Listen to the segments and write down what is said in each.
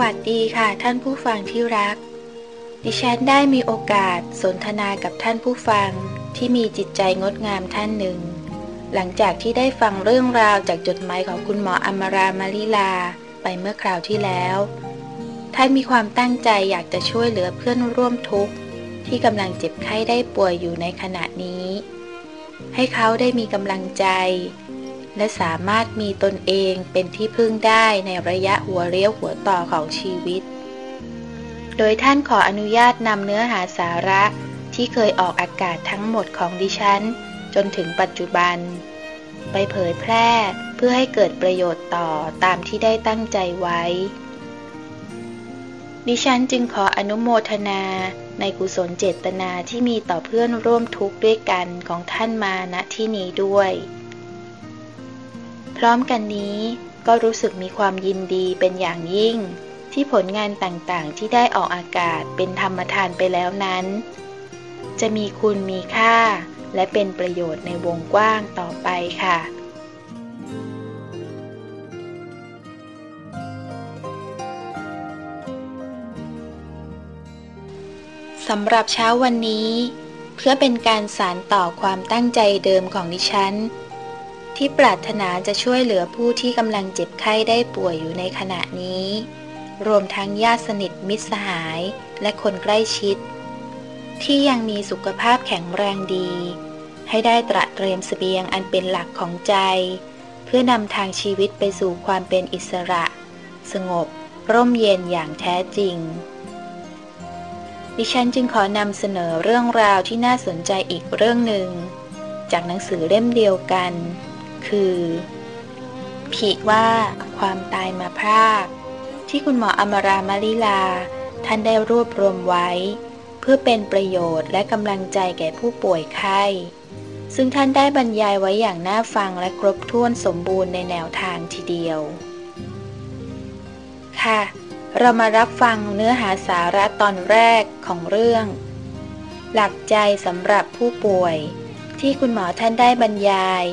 สวัสดีค่ะท่านผู้ฟังที่รัก ดิฉันได้มีโอกาสสนทนากับท่านผู้ฟังที่มีจิตใจงดงามท่านหนึ่ง หลังจากที่ได้ฟังเรื่องราวจากจดหมายของคุณหมออมรามาลิลาไปเมื่อคราวที่แล้ว ท่านมีความตั้งใจอยากจะช่วยเหลือเพื่อนร่วมทุกข์ ที่กำลังเจ็บไข้ได้ป่วยอยู่ในขณะนี้ ให้เขาได้มีกำลังใจ และสามารถมีตนเองเป็นที่พึ่งได้ในระยะหัวเรียวหัวต่อของชีวิต โดยท่านขออนุญาตนำเนื้อหาสาระที่เคยออกอากาศทั้งหมดของดิฉัน จนถึงปัจจุบัน ไปเผยแพร่เพื่อให้เกิดประโยชน์ต่อตามที่ได้ตั้งใจไว้ ดิฉันจึงขออนุโมทนาในกุศลเจตนาที่มีต่อเพื่อนร่วมทุกข์ด้วยกันของท่านมาณที่นี้ด้วย พร้อมกันนี้ก็รู้สึกมีความยินดีเป็นอย่างยิ่ง ที่ผลงานต่างๆ ที่ได้ออกอากาศเป็นธรรมทานไปแล้วนั้น จะมีคุณมีค่า และเป็นประโยชน์ในวงกว้างต่อไปค่ะสำหรับเช้าวันนี้ เพื่อเป็นการสานต่อความตั้งใจเดิมของดิฉัน ที่ปรารถนาจะช่วยเหลือผู้ที่กำลังเจ็บไข้ได้ป่วยอยู่ในขณะนี้ รวมทั้งญาติสนิทมิตรสหายและคนใกล้ชิด ที่ยังมีสุขภาพแข็งแรงดี ให้ได้ตระเตรียมสเสบียงอันเป็นหลักของใจ เพื่อนำทางชีวิตไปสู่ความเป็นอิสระ สงบ ร่มเย็นอย่างแท้จริง ดิฉันจึงขอนำเสนอเรื่องราวที่น่าสนใจอีกเรื่องหนึ่งจากหนังสือเล่มเดียวกัน คือผีว่าความตายมาพราก ที่คุณหมออมรามาลิลา ท่านได้รวบรวมไว้ เพื่อเป็นประโยชน์และกำลังใจแก่ผู้ป่วยไข้ ซึ่งท่านได้บรรยายไว้อย่างน่าฟังและครบถ้วนสมบูรณ์ในแนวทางทีเดียว ค่ะ เรามารับฟังเนื้อหาสาระตอนแรกของเรื่อง หลักใจสำหรับผู้ป่วย ที่คุณหมอท่านได้บรรยาย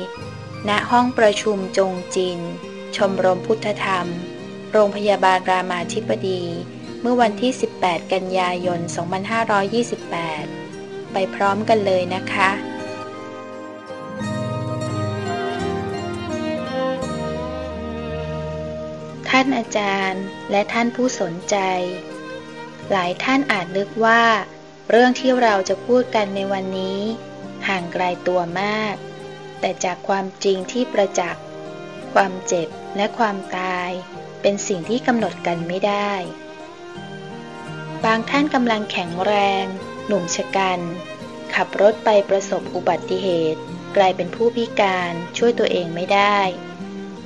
ณห้องประชุมจงจิน ชมรมพุทธธรรม โรงพยาบาลรามาธิบดี เมื่อวันที่ 18 กันยายน 2528 ไปพร้อมกันเลยนะคะท่านอาจารย์และท่านผู้สนใจ หลายท่านอาจนึกว่า เรื่องที่เราจะพูดกันในวันนี้ ห่างไกลตัวมาก แต่จากความจริงที่ประจักษ์ ความเจ็บและความตายเป็นสิ่งที่กำหนดกันไม่ได้ บางท่านกำลังแข็งแรง หนุ่มชะกัน ขับรถไปประสบอุบัติเหตุ กลายเป็นผู้พิการช่วยตัวเองไม่ได้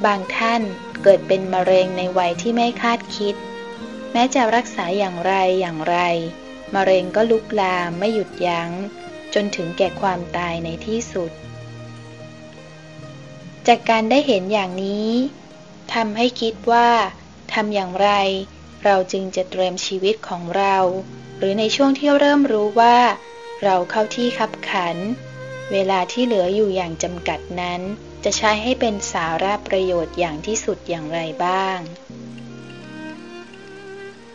บางท่านเกิดเป็นมะเร็งในวัยที่ไม่คาดคิด แม้จะรักษาอย่างไรอย่างไร มะเร็งก็ลุกลามไม่หยุดยัง้ง จนถึงแก่ความตายในที่สุด จากการได้เห็นอย่างนี้ทำให้คิดว่าทำอย่างไร เราจึงจะเตรียมชีวิตของเรา หรือในช่วงที่เริ่มรู้ว่า เราเข้าที่ขับขัน เวลาที่เหลืออยู่อย่างจำกัดนั้น จะใช้ให้เป็นสาระประโยชน์อย่างที่สุดอย่างไรบ้าง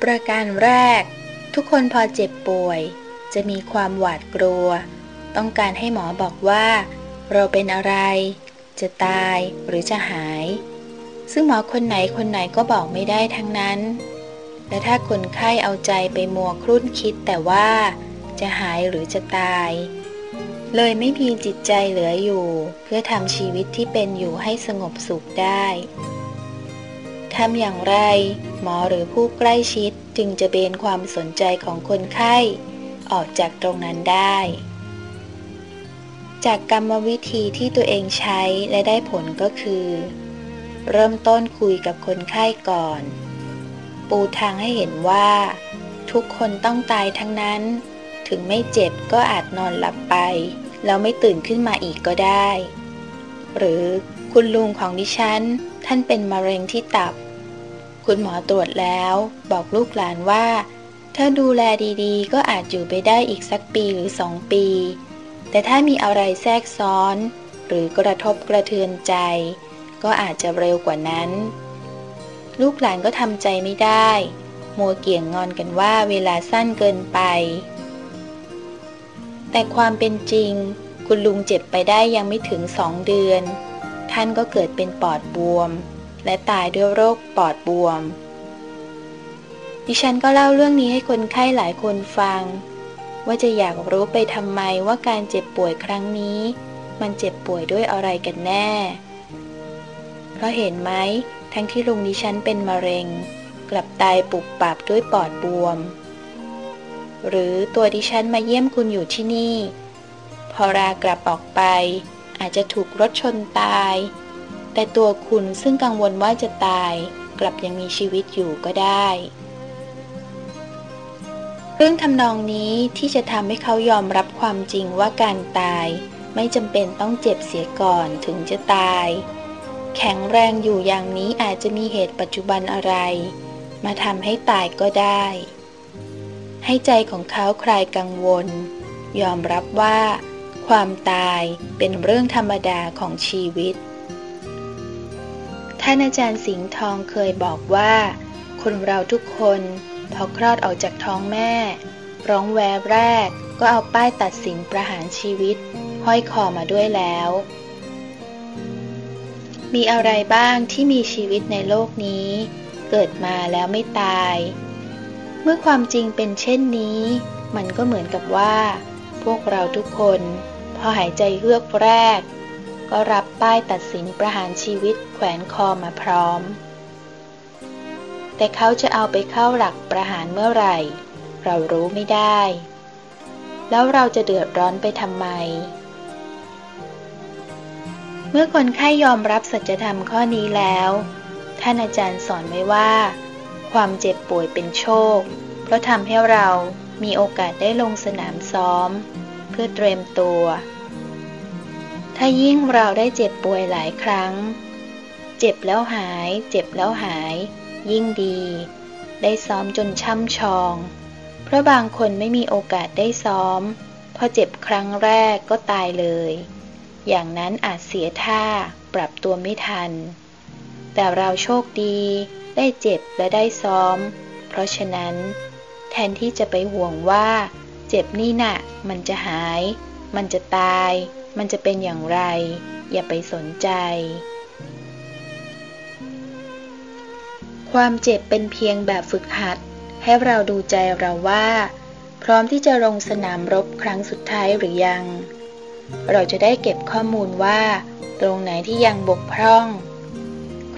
ประการแรก ทุกคนพอเจ็บป่วย จะมีความหวาดกลัว ต้องการให้หมอบอกว่า เราเป็นอะไร จะตายหรือจะหาย ซึ่งหมอคนไหนคนไหนก็บอกไม่ได้ทั้งนั้น และถ้าคนไข้เอาใจไปมัวครุ่นคิดแต่ว่าจะหายหรือจะตาย เลยไม่มีจิตใจเหลืออยู่ เพื่อทำชีวิตที่เป็นอยู่ให้สงบสุขได้ทำอย่างไร หมอหรือผู้ใกล้ชิดจึงจะเบนความสนใจของคนไข้ ออกจากตรงนั้นได้ จากกรรมวิธีที่ตัวเองใช้และได้ผลก็คือ เริ่มต้นคุยกับคนไข้ก่อน ปูทางให้เห็นว่า ทุกคนต้องตายทั้งนั้น ถึงไม่เจ็บก็อาจนอนหลับไป แล้วไม่ตื่นขึ้นมาอีกก็ได้ หรือคุณลุงของดิฉัน ท่านเป็นมะเร็งที่ตับ คุณหมอตรวจแล้วบอกลูกหลานว่า ถ้าดูแลดีๆ ก็อาจอยู่ไปได้อีกสักปีหรือสองปี แต่ถ้ามีอะไรแทรกซ้อน หรือกระทบกระเทือนใจ ก็อาจจะเร็วกว่านั้น ลูกหลานก็ทำใจไม่ได้ มัวเกี่ยงงอนกันว่าเวลาสั้นเกินไป แต่ความเป็นจริง คุณลุงเจ็บไปได้ยังไม่ถึงสองเดือน ท่านก็เกิดเป็นปอดบวม และตายด้วยโรคปอดบวม ดิฉันก็เล่าเรื่องนี้ให้คนไข้หลายคนฟัง ว่าจะอยากรู้ไปทำไมว่าการเจ็บป่วยครั้งนี้ มันเจ็บป่วยด้วยอะไรกันแน่ เพราะเห็นไหมทั้งที่ลุงดิฉันเป็นมะเร็ง กลับตายปุบปับด้วยปอดบวม หรือตัวดิฉันมาเยี่ยมคุณอยู่ที่นี่ พอรากลับออกไป อาจจะถูกรถชนตาย แต่ตัวคุณซึ่งกังวลว่าจะตาย กลับยังมีชีวิตอยู่ก็ได้ เรื่องทำนองนี้ที่จะทำให้เขายอมรับความจริงว่าการตาย ไม่จำเป็นต้องเจ็บเสียก่อนถึงจะตาย แข็งแรงอยู่อย่างนี้อาจจะมีเหตุปัจจุบันอะไร มาทำให้ตายก็ได้ ให้ใจของเขาคลายกังวล ยอมรับว่า ความตายเป็นเรื่องธรรมดาของชีวิต ท่านอาจารย์สิงห์ทองเคยบอกว่า คนเราทุกคน พอคลอดออกจากท้องแม่ ร้องแวบแรกก็เอาป้ายตัดสินประหารชีวิต ห้อยคอมาด้วยแล้ว มีอะไรบ้างที่มีชีวิตในโลกนี้ เกิดมาแล้วไม่ตาย เมื่อความจริงเป็นเช่นนี้ มันก็เหมือนกับว่า พวกเราทุกคน พอหายใจเฮือกแรก ก็รับป้ายตัดสินประหารชีวิตแขวนคอมาพร้อม แต่เขาจะเอาไปเข้าหลักประหารเมื่อไหร่ เรารู้ไม่ได้ แล้วเราจะเดือดร้อนไปทำไม เมื่อคนไข้ยอมรับสัจธรรมข้อนี้แล้ว ท่านอาจารย์สอนไว้ว่า ความเจ็บป่วยเป็นโชค เพราะทำให้เรามีโอกาสได้ลงสนามซ้อม เพื่อเตรียมตัว ถ้ายิ่งเราได้เจ็บป่วยหลายครั้ง เจ็บแล้วหาย เจ็บแล้วหาย ยิ่งดี ได้ซ้อมจนช่ำชอง เพราะบางคนไม่มีโอกาสได้ซ้อม พอเจ็บครั้งแรกก็ตายเลย อย่างนั้นอาจเสียท่าปรับตัวไม่ทัน แต่เราโชคดีได้เจ็บและได้ซ้อม เพราะฉะนั้น แทนที่จะไปห่วงว่า เจ็บนี่นะ่ะ มันจะหาย มันจะตาย มันจะเป็นอย่างไร อย่าไปสนใจ ความเจ็บเป็นเพียงแบบฝึกหัด ให้เราดูใจเราว่า พร้อมที่จะลงสนามรบครั้งสุดท้ายหรือยัง เราจะได้เก็บข้อมูลว่า ตรงไหนที่ยังบกพร่อง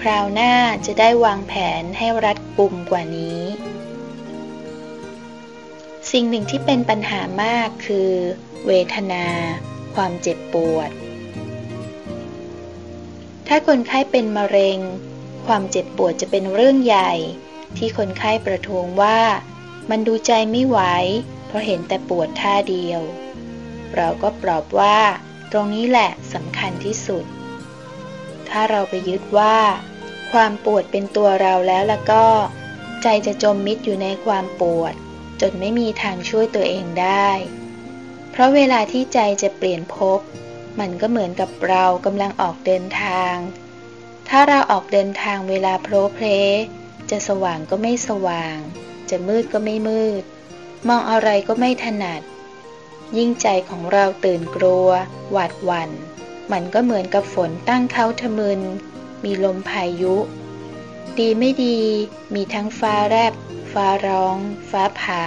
คราวหน้าจะได้วางแผนให้รัดกุมกว่านี้ สิ่งหนึ่งที่เป็นปัญหามากคือ เวทนา ความเจ็บปวด ถ้าคนไข้เป็นมะเร็ง ความเจ็บปวดจะเป็นเรื่องใหญ่ ที่คนไข้ประท้วงว่ามันดูใจไม่ไหว เพราะเห็นแต่ปวดท่าเดียว เราก็ปลอบว่า ตรงนี้แหละสำคัญที่สุด ถ้าเราไปยึดว่า ความปวดเป็นตัวเราแล้วแล้วก็ ใจจะจมมิดอยู่ในความปวด จนไม่มีทางช่วยตัวเองได้ เพราะเวลาที่ใจจะเปลี่ยนภพมันก็เหมือนกับเรากำลังออกเดินทาง ถ้าเราออกเดินทางเวลาโพลเพลจะสว่างก็ไม่สว่าง จะมืดก็ไม่มืด มองอะไรก็ไม่ถนัด ยิ่งใจของเราตื่นกลัว หวาดหวัน่น มันก็เหมือนกับฝนตั้งเขาทะมึน มีลมพายุ ดีไม่ดี มีทั้งฟ้าแรบ ฟ้าร้อง ฟ้าผ่า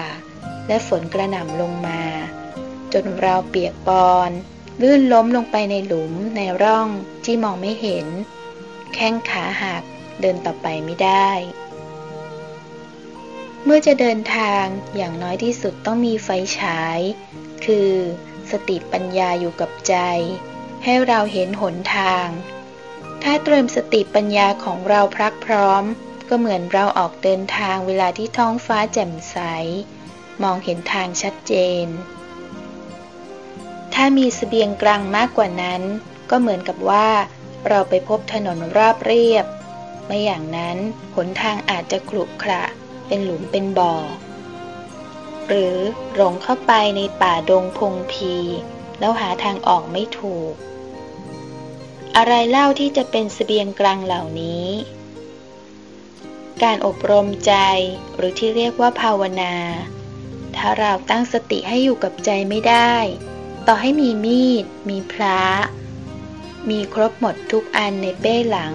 และฝนกระหน่ำลงมา จนเราเปียกปอน ลื่นล้มลงไปในหลุมในร่องที่มองไม่เห็น แข้งขาหักเดินต่อไปไม่ได้ เมื่อจะเดินทางอย่างน้อยที่สุดต้องมีไฟฉาย คือสติปัญญาอยู่กับใจ ให้เราเห็นหนทาง ถ้าเตรียมสติปัญญาของเราพรักพร้อม ก็เหมือนเราออกเดินทางเวลาที่ท้องฟ้าแจ่มใส มองเห็นทางชัดเจน ถ้ามีสเสบียงกลางมากกว่านั้น ก็เหมือนกับว่า เราไปพบถนนราบเรียบ ไม่อย่างนั้นหนทางอาจจะขรุขระ เป็นหลุมเป็นบ่อ หรือหลงเข้าไปในป่าดงพงพี แล้วหาทางออกไม่ถูก อะไรเล่าที่จะเป็นสเสบียงกลางเหล่านี้ การอบรมใจหรือที่เรียกว่าภาวนา ถ้าเราตั้งสติให้อยู่กับใจไม่ได้ ต่อให้มีมีด มีพระ มีครบหมดทุกอันในเป้หลัง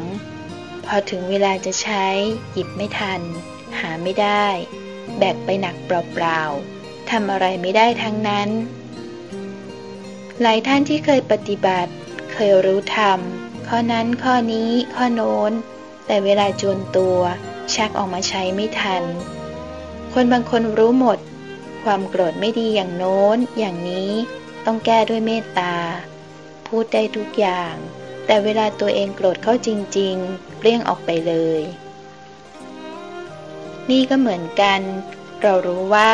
พอถึงเวลาจะใช้ หยิบไม่ทัน หาไม่ได้ แบกไปหนักเปล่าๆทำอะไรไม่ได้ทั้งนั้น หลายท่านที่เคยปฏิบัติ เคยรู้ธรรม ข้อนั้นข้อนี้ข้อโน้น แต่เวลาจวนตัว ชักออกมาใช้ไม่ทัน คนบางคนรู้หมด ความโกรธไม่ดีอย่างโน้น อย่างนี้ ต้องแก้ด้วยเมตตา พูดได้ทุกอย่าง แต่เวลาตัวเองโกรธเข้าจริง ๆเลี่ยงออกไปเลย นี่ก็เหมือนกัน เรารู้ว่า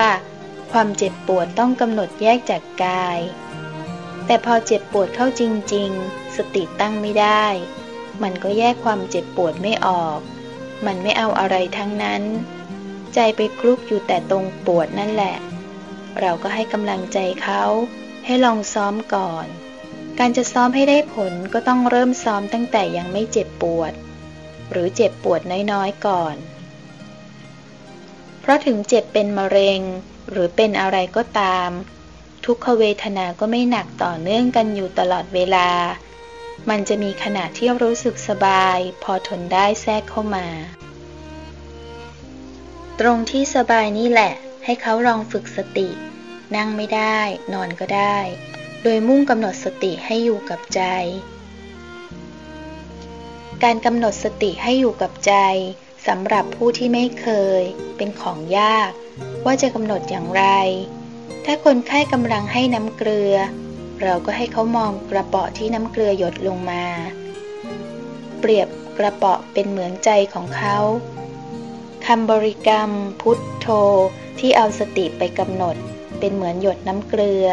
ความเจ็บปวดต้องกำหนดแยกจากกาย แต่พอเจ็บปวดเข้าจริง ๆ สติตั้งไม่ได้ มันก็แยกความเจ็บปวดไม่ออก มันไม่เอาอะไรทั้งนั้น ใจไปคลุกอยู่แต่ตรงปวดนั่นแหละ เราก็ให้กำลังใจเขาให้ลองซ้อมก่อน การจะซ้อมให้ได้ผลก็ต้องเริ่มซ้อมตั้งแต่ยังไม่เจ็บปวด หรือเจ็บปวดน้อยๆก่อน เพราะถึงเจ็บเป็นมะเร็ง หรือเป็นอะไรก็ตาม ทุกขเวทนาก็ไม่หนักต่อเนื่องกันอยู่ตลอดเวลา มันจะมีขณะที่รู้สึกสบาย พอทนได้แทรกเข้ามา ตรงที่สบายนี่แหละ ให้เขาลองฝึกสติ นั่งไม่ได้ นอนก็ได้ โดยมุ่งกำหนดสติให้อยู่กับใจ การกำหนดสติให้อยู่กับใจสำหรับผู้ที่ไม่เคย เป็นของยาก ว่าจะกำหนดอย่างไร ถ้าคนไข้กำลังให้น้ำเกลือ เราก็ให้เขามองกระเปาะที่น้ำเกลือหยดลงมา เปรียบกระเปาะเป็นเหมือนใจของเขาคำบริกรรม พุทโธที่เอาสติไปกำหนด เป็นเหมือนหยดน้ำเกลือ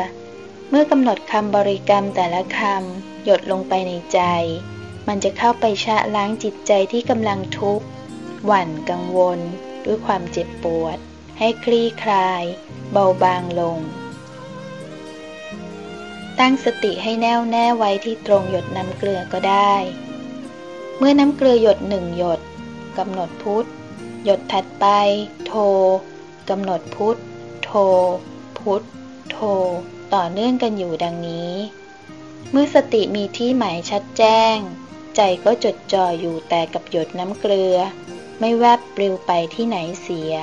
เมื่อกำหนดคำบริกรรมแต่ละคำหยดลงไปในใจ มันจะเข้าไปชะล้างจิตใจที่กำลังทุกข์ หวั่นกังวล ด้วยความเจ็บปวด ให้คลี่คลาย เบาบางลง ตั้งสติให้แน่วแน่ไว้ที่ตรงหยดน้ำเกลือก็ได้ เมื่อน้ำเกลือหยดหนึ่งหยดกำหนดพุทธหยดถัดไป โทกำหนดพุทธโท พุทธโท ต่อเนื่องกันอยู่ดังนี้ เมื่อสติมีที่หมายชัดแจ้ง ใจก็จดจ่ออยู่แต่กับหยดน้ำเกลือ ไม่แวบปลิวไปที่ไหนเสีย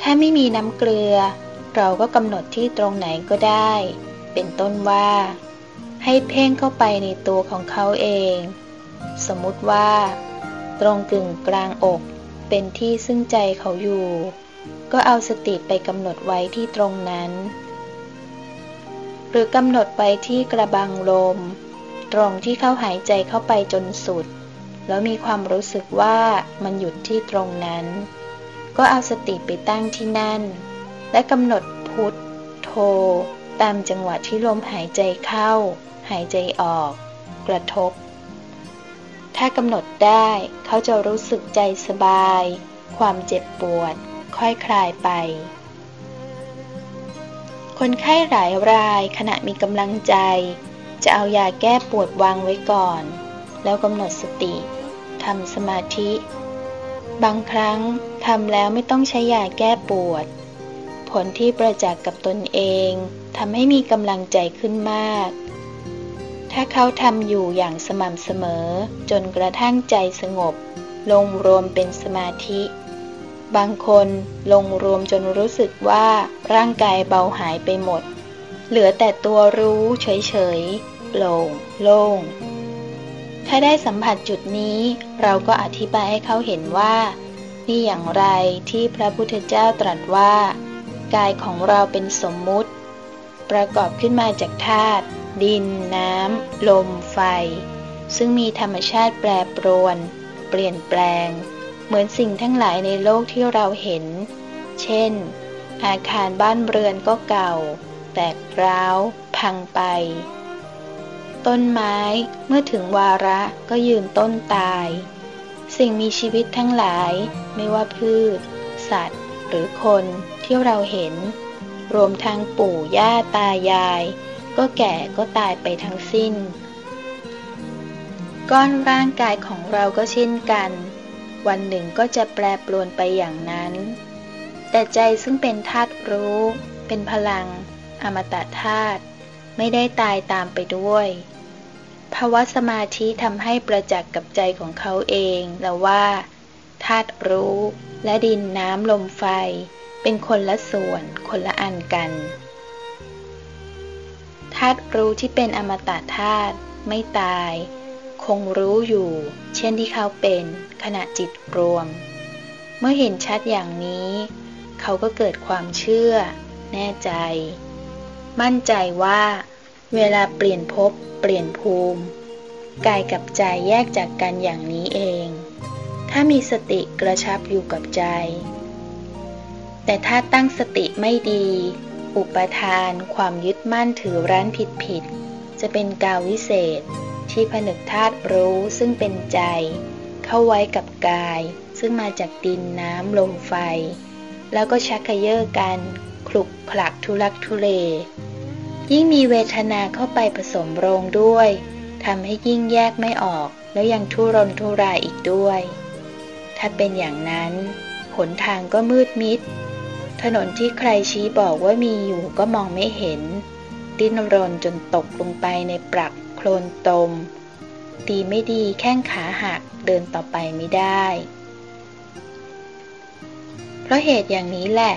ถ้าไม่มีน้ำเกลือ เราก็กำหนดที่ตรงไหนก็ได้ เป็นต้นว่า ให้เพ่งเข้าไปในตัวของเขาเอง สมมุติว่า ตรงกึ่งกลางอกเป็นที่ซึ่งใจเขาอยู่ ก็เอาสติไปกำหนดไว้ที่ตรงนั้น หรือกำหนดไว้ที่กระบังลม ตรงที่เขาหายใจเข้าไปจนสุด แล้วมีความรู้สึกว่ามันหยุดที่ตรงนั้น ก็เอาสติไปตั้งที่นั่น และกำหนดพุทโทตามจังหวะที่ลมหายใจเข้า หายใจออก กระทบ ถ้ากำหนดได้เขาจะรู้สึกใจสบาย ความเจ็บปวด ค่อยคลายไป คนไข้หลายรายขณะมีกำลังใจ จะเอายาแก้ปวดวางไว้ก่อน แล้วกำหนดสติทำสมาธิ บางครั้งทำแล้วไม่ต้องใช้ยาแก้ปวด ผลที่ประจักษ์กับตนเองทำให้มีกำลังใจขึ้นมาก ถ้าเขาทำอยู่อย่างสม่ำเสมอจนกระทั่งใจสงบ ลงรวมเป็นสมาธิ บางคนลงรวมจนรู้สึกว่าร่างกายเบาหายไปหมด เหลือแต่ตัวรู้เฉยๆโปร่งโล่ง ถ้าได้สัมผัสจุดนี้เราก็อธิบายให้เขาเห็นว่า นี่อย่างไรที่พระพุทธเจ้าตรัสว่า กายของเราเป็นสมมุติ ประกอบขึ้นมาจากธาตุดิน น้ำ ลม ไฟ ซึ่งมีธรรมชาติแปรปรวน เปลี่ยนแปลง เหมือนสิ่งทั้งหลายในโลกที่เราเห็น เช่น อาคารบ้านเรือนก็เก่า แตกร้าว พังไป ต้นไม้เมื่อถึงวาระก็ยืนต้นตาย สิ่งมีชีวิตทั้งหลายไม่ว่าพืช สัตว์ หรือคนที่เราเห็น รวมทั้งปู่ย่าตายาย ก็แก่ก็ตายไปทั้งสิ้น ก้อนร่างกายของเราก็เช่นกัน วันหนึ่งก็จะแปรปรวนไปอย่างนั้น แต่ใจซึ่งเป็นธาตุรู้ เป็นพลัง อมตะธาตุไม่ได้ตายตามไปด้วย ภาวะสมาธิทำให้ประจักษ์กับใจของเขาเองแล้วว่าธาตุรู้ และดินน้ำลมไฟ เป็นคนละส่วนคนละอันกันธาตุรู้ที่เป็นอมตะธาตุไม่ตาย คงรู้อยู่ เช่นที่เขาเป็นขณะจิตรวม เมื่อเห็นชัดอย่างนี้ เขาก็เกิดความเชื่อ แน่ใจ มั่นใจว่า เวลาเปลี่ยนภพเปลี่ยนภูมิกายกับใจแยกจากกันอย่างนี้เอง ถ้ามีสติกระชับอยู่กับใจ แต่ถ้าตั้งสติไม่ดี อุปทาน ความยึดมั่นถือรั้นผิดผิด จะเป็นกาววิเศษ ที่ผนึกธาตุรู้ซึ่งเป็นใจ เข้าไว้กับกาย ซึ่งมาจากดินน้ำลมไฟ แล้วก็ชักกระเยาะกันคลุกผลักทุลักทุเล ยิ่งมีเวทนาเข้าไปผสมโรงด้วยทำให้ยิ่งแยกไม่ออกแล้วยังทุรนทุรายอีกด้วย ถ้าเป็นอย่างนั้น หนทางก็มืดมิด ถนนที่ใครชี้บอกว่ามีอยู่ก็มองไม่เห็น ดิ้นรนจนตกลงไปในปรัก โคลนตมดีไม่ดีแข้งขาหักเดินต่อไปไม่ได้ เพราะเหตุอย่างนี้แหละ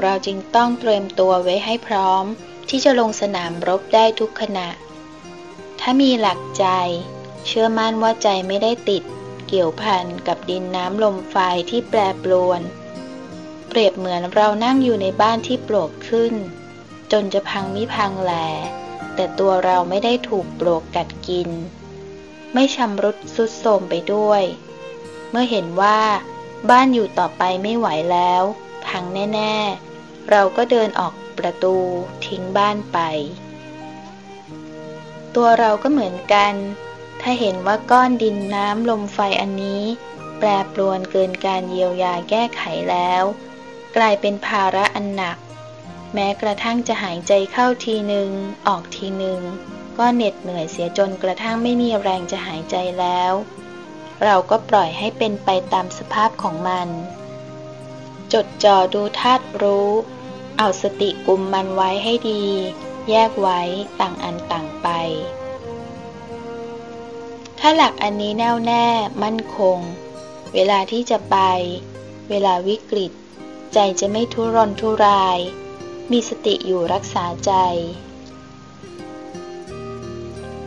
เราจึงต้องเตรียมตัวไว้ให้พร้อมที่จะลงสนามรบได้ทุกขณะ ถ้ามีหลักใจ เชื่อมั่นว่าใจไม่ได้ติด เกี่ยวพันกับดินน้ำลมไฟที่แปรปรวน เปรียบเหมือนเรานั่งอยู่ในบ้านที่ปลวกขึ้น จนจะพังมิพังแหล แต่ตัวเราไม่ได้ถูกปลวกกัดกิน ไม่ชำรุดสุดโทมไปด้วย เมื่อเห็นว่า บ้านอยู่ต่อไปไม่ไหวแล้ว พังแน่ๆ เราก็เดินออกประตูทิ้งบ้านไป ตัวเราก็เหมือนกัน ถ้าเห็นว่าก้อนดินน้ำลมไฟอันนี้ แปรปรวนเกินการเยียวยาแก้ไขแล้ว กลายเป็นภาระอันหนัก แม้กระทั่งจะหายใจเข้าทีหนึ่งออกทีหนึ่งก็เหน็ดเหนื่อยเสียจนกระทั่งไม่มีแรงจะหายใจแล้ว เราก็ปล่อยให้เป็นไปตามสภาพของมัน จดจ่อดูธาตุรู้ เอาสติกุมมันไว้ให้ดี แยกไว้ต่างอันต่างไป ถ้าหลักอันนี้แน่วแน่มั่นคง เวลาที่จะไป เวลาวิกฤต ใจจะไม่ทุรนทุราย มีสติอยู่รักษาใจ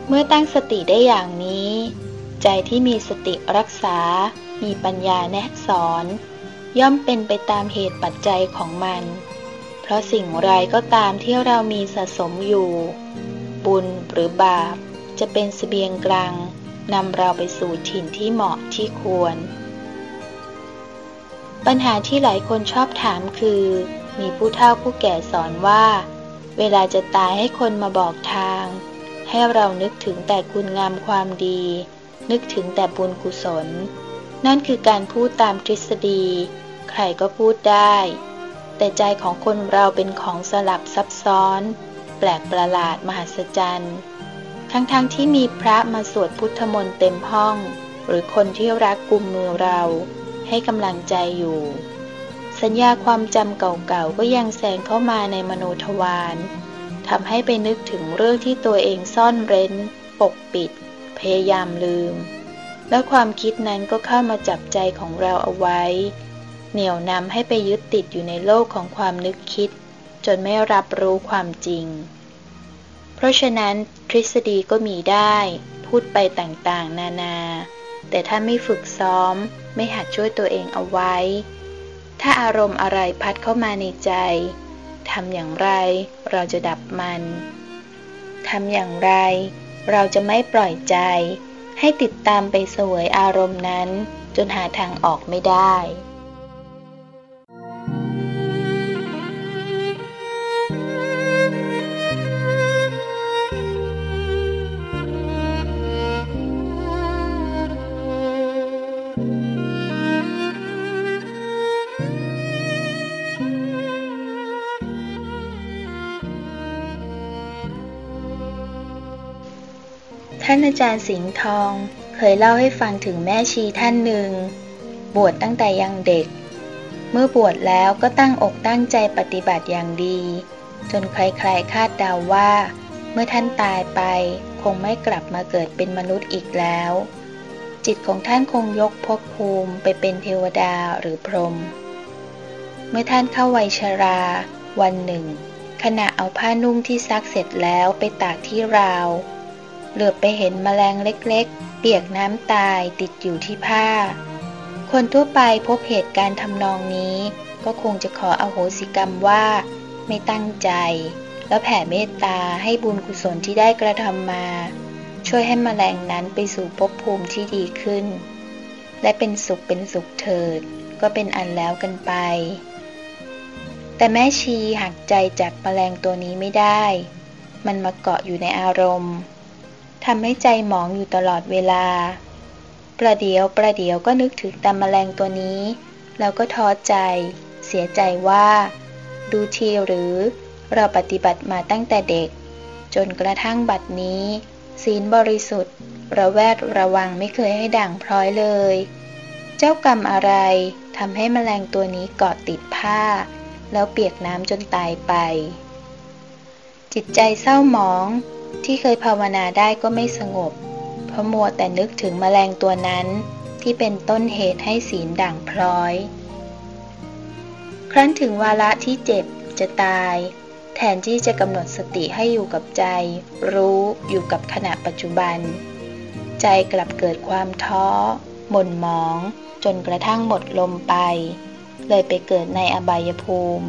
เมื่อตั้งสติได้อย่างนี้ ใจที่มีสติรักษา มีปัญญาแนะสอน ย่อมเป็นไปตามเหตุปัจจัยของมัน เพราะสิ่งไรก็ตามที่เรามีสะสมอยู่ บุญหรือบาป จะเป็นสเสบียงกลางนำเราไปสู่ถิ่นที่เหมาะที่ควร ปัญหาที่หลายคนชอบถามคือ มีผู้เฒ่าผู้แก่สอนว่า เวลาจะตายให้คนมาบอกทาง ให้เรานึกถึงแต่คุณงามความดี นึกถึงแต่บุญกุศล นั่นคือการพูดตามทฤษฎี ใครก็พูดได้ แต่ใจของคนเราเป็นของสลับซับซ้อน แปลกประหลาดมหัศจรรย์ ทั้งๆทที่มีพระมาสวดพุทธมนต์เต็มห้อง หรือคนที่รักกุมมือเรา ให้กำลังใจอยู่ สัญญาความจำเก่าๆก็ยังแสงเข้ามาในมโนทวารทำให้ไปนึกถึงเรื่องที่ตัวเองซ่อนเร้น ปกปิด พยายามลืม แล้วความคิดนั้นก็เข้ามาจับใจของเราเอาไว้ เหนี่ยวนำให้ไปยึดติดอยู่ในโลกของความนึกคิด จนไม่รับรู้ความจริง เพราะฉะนั้นทฤษฎีก็มีได้ พูดไปต่างๆ นานา แต่ถ้าไม่ฝึกซ้อม ไม่หัดช่วยตัวเองเอาไว้ ถ้าอารมณ์อะไรพัดเข้ามาในใจ ทำอย่างไรเราจะดับมัน ทำอย่างไรเราจะไม่ปล่อยใจ ให้ติดตามไปสวยอารมณ์นั้น จนหาทางออกไม่ได้านอาจารย์สิงห์ทอง เคยเล่าให้ฟังถึงแม่ชีท่านหนึ่ง บวชตั้งแต่ยังเด็ก เมื่อบวชแล้วก็ตั้งอกตั้งใจปฏิบัติอย่างดี จนใครๆคาดเดาวว่า เมื่อท่านตายไป คงไม่กลับมาเกิดเป็นมนุษย์อีกแล้ว จิตของท่านคงยกภพภูมิไปเป็นเทวดาหรือพรหมเมื่อท่านเข้าวัยชรา วันหนึ่ง ขณะเอาผ้านุ่งที่ซักเสร็จแล้วไปตากที่ราว เหลือบไปเห็นแมลงเล็กๆ เปียกน้ำตายติดอยู่ที่ผ้า คนทั่วไปพบเหตุการณ์ทำนองนี้ ก็คงจะขออโหสิกรรมว่า ไม่ตั้งใจ แล้วแผ่เมตตาให้บุญกุศลที่ได้กระทำมา ช่วยให้แมลงนั้นไปสู่ภพภูมิที่ดีขึ้น และเป็นสุขเป็นสุขเถิด ก็เป็นอันแล้วกันไป แต่แม่ชีหักใจจากแมลงตัวนี้ไม่ได้ มันมาเกาะอยู่ในอารมณ์ ทำให้ใจหมองอยู่ตลอดเวลา ประเดียวประเดียวก็นึกถึงแต่แมลงตัวนี้ แล้วก็ท้อใจ เสียใจว่า ดูทีหรือ เราปฏิบัติมาตั้งแต่เด็ก จนกระทั่งบัดนี้ ศีลบริสุทธิ์ ระแวดระวังไม่เคยให้ด่างพร้อยเลย เจ้ากรรมอะไรทำให้แมลงตัวนี้เกาะติดผ้า แล้วเปียกน้ำจนตายไป จิตใจเศร้าหมอง ที่เคยภาวนาได้ก็ไม่สงบ เพราะมัวแต่นึกถึงแมลงตัวนั้นที่เป็นต้นเหตุให้ศีลด่างพร้อย ครั้นถึงวาระที่เจ็บจะตาย แทนที่จะกำหนดสติให้อยู่กับใจ รู้อยู่กับขณะปัจจุบัน ใจกลับเกิดความท้อ หม่นหมอง จนกระทั่งหมดลมไป เลยไปเกิดในอบายภูมิ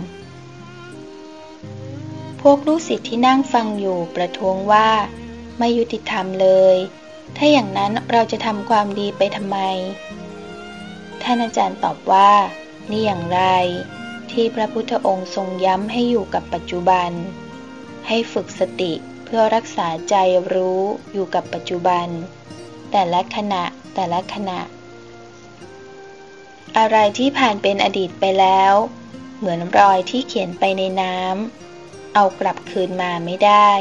พวกลูกศิษย์ที่นั่งฟังอยู่ประท้วงว่า ไม่ยุติธรรมเลย ถ้าอย่างนั้นเราจะทำความดีไปทำไม ท่านอาจารย์ตอบว่า นี่อย่างไร ที่พระพุทธองค์ทรงย้ำให้อยู่กับปัจจุบัน ให้ฝึกสติเพื่อรักษาใจรู้อยู่กับปัจจุบัน แต่ละขณะแต่ละขณะ อะไรที่ผ่านเป็นอดีตไปแล้ว เหมือนรอยที่เขียนไปในน้ำ เอากลับคืนมาไม่ได้